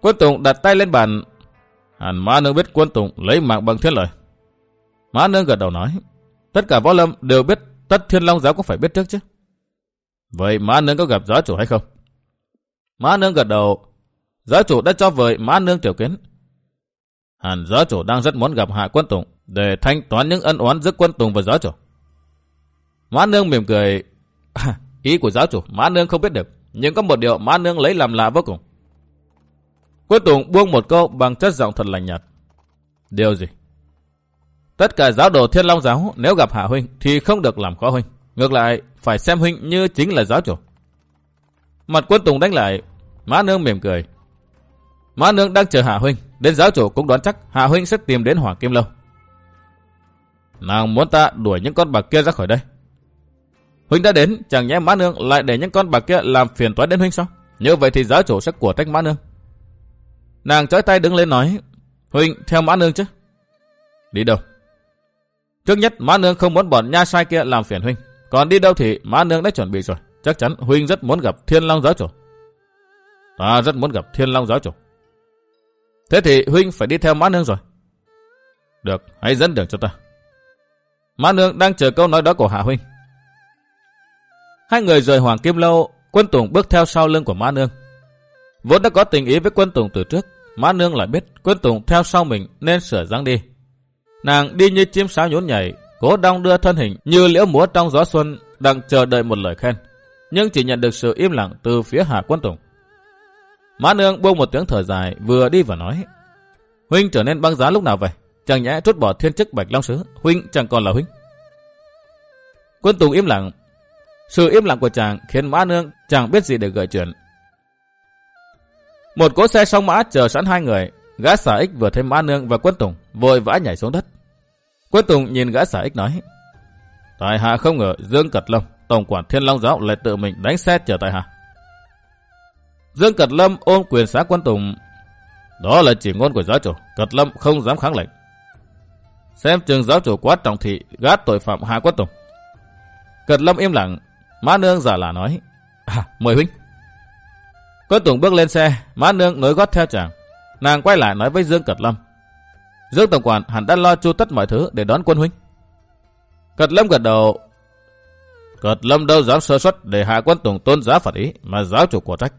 Quân Tùng đặt tay lên bàn. Hàn Mã Nương biết quân Tùng lấy mạng bằng thiên lời. Mã Nương gật đầu nói. Tất cả võ lâm đều biết tất thiên long giáo có phải biết trước chứ. Vậy Mã Nương có gặp giáo chủ hay không? Mã Nương gật đầu. Giáo chủ đã cho vời Mã Nương tiểu kiến. Hàn giáo chủ đang rất muốn gặp Hạ Quân Tùng để thanh toán những ân oán giữa Quân Tùng và giáo chủ. Mã Nương mỉm cười. <laughs> ý của giáo chủ Mã Nương không biết được. Nhưng có một điều Mã Nương lấy làm lạ vô cùng. Quyết Tùng buông một câu bằng chất giọng thật lành nhạt. Điều gì? Tất cả giáo đồ thiên long giáo nếu gặp Hạ Huynh thì không được làm khó Huynh. Ngược lại, phải xem Huynh như chính là giáo chủ. Mặt quân Tùng đánh lại, Mã Nương mỉm cười. Mã Nương đang chờ Hạ Huynh, đến giáo chủ cũng đoán chắc Hạ Huynh sẽ tìm đến Hoàng Kim Lâu. Nàng muốn ta đuổi những con bạc kia ra khỏi đây. Huynh đã đến, chẳng nhẽ Mã Nương lại để những con bạc kia làm phiền toái đến Huynh sao? Như vậy thì giáo chủ sẽ của trách Mã Nương. Nàng chói tay đứng lên nói, Huynh theo Mã Nương chứ? Đi đâu? Trước nhất Mã Nương không muốn bọn nha sai kia làm phiền Huynh. Còn đi đâu thì Mã Nương đã chuẩn bị rồi. Chắc chắn Huynh rất muốn gặp Thiên Long giáo chủ. Ta rất muốn gặp Thiên Long giáo chủ. Thế thì Huynh phải đi theo Mã Nương rồi. Được, hãy dẫn đường cho ta. Mã Nương đang chờ câu nói đó của Hạ Huynh. Hai người rời Hoàng Kim Lâu, quân Tùng bước theo sau lưng của Mã Nương. Vốn đã có tình ý với quân Tùng từ trước, Mã Nương lại biết quân Tùng theo sau mình nên sửa dáng đi. Nàng đi như chim sáo nhốn nhảy, cố đong đưa thân hình như liễu múa trong gió xuân đang chờ đợi một lời khen, nhưng chỉ nhận được sự im lặng từ phía Hạ Quân Tùng. Mã Nương buông một tiếng thở dài, vừa đi vừa nói: "Huynh trở nên băng giá lúc nào vậy? Chẳng nhẽ trút bỏ thiên chức Bạch Long sứ, huynh chẳng còn là huynh?" Quân Tùng im lặng. Sự im lặng của chàng khiến Mã Nương chẳng biết gì để gợi chuyện. Một cỗ xe song mã chờ sẵn hai người, gã xả ích vừa thấy Mã Nương và Quân Tùng vội vã nhảy xuống đất. Quân Tùng nhìn gã xả ích nói. Tại hạ không ngờ Dương Cật Lâm, tổng quản Thiên Long Giáo lại tự mình đánh xe chờ tại hạ. Dương Cật Lâm ôm quyền xá Quân Tùng. Đó là chỉ ngôn của giáo chủ, Cật Lâm không dám kháng lệnh. Xem trường giáo chủ quá trọng thị gát tội phạm hạ Quân Tùng. Cật Lâm im lặng, Mã Nương giả là nói. À, mời huynh. Quân Tùng bước lên xe, Mã Nương nối gót theo chàng. Nàng quay lại nói với Dương Cật Lâm. Dương Tổng quản hẳn đã lo chu tất mọi thứ để đón quân huynh. Cật Lâm gật đầu. Cật Lâm đâu dám sơ suất để hạ quân Tùng tôn giá phật ý mà giáo chủ của trách.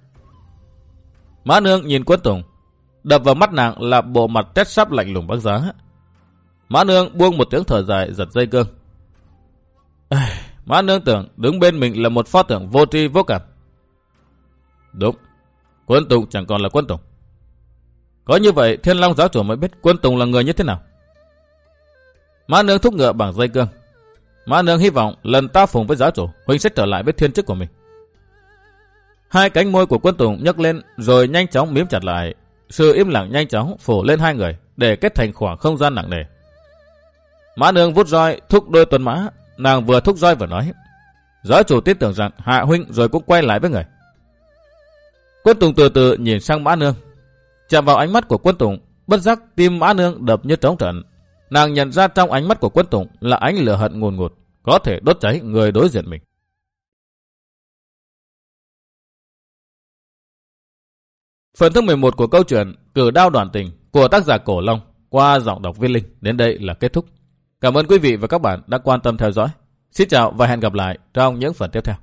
Mã Nương nhìn quân Tùng. Đập vào mắt nàng là bộ mặt tét sắp lạnh lùng băng giá. Mã Nương buông một tiếng thở dài giật dây cương. Mã Nương tưởng đứng bên mình là một pho tượng vô tri vô cảm. Đúng. Quân Tùng chẳng còn là quân Tùng. Có như vậy Thiên Long giáo chủ mới biết quân Tùng là người như thế nào. Mã Nương thúc ngựa bằng dây cương. Mã Nương hy vọng lần ta phùng với giáo chủ, Huynh sẽ trở lại với thiên chức của mình. Hai cánh môi của quân Tùng nhấc lên rồi nhanh chóng miếm chặt lại. Sự im lặng nhanh chóng phủ lên hai người để kết thành khoảng không gian nặng nề. Mã Nương vút roi thúc đôi tuần mã, nàng vừa thúc roi vừa nói. Giáo chủ tin tưởng rằng Hạ Huynh rồi cũng quay lại với người. Quân Tùng từ từ nhìn sang Mã Nương. Chạm vào ánh mắt của quân Tùng, bất giác tim Mã Nương đập như trống trận. Nàng nhận ra trong ánh mắt của quân Tùng là ánh lửa hận ngùn ngụt, có thể đốt cháy người đối diện mình. Phần thứ 11 của câu chuyện Cử đao đoàn tình của tác giả Cổ Long qua giọng đọc viên linh đến đây là kết thúc. Cảm ơn quý vị và các bạn đã quan tâm theo dõi. Xin chào và hẹn gặp lại trong những phần tiếp theo.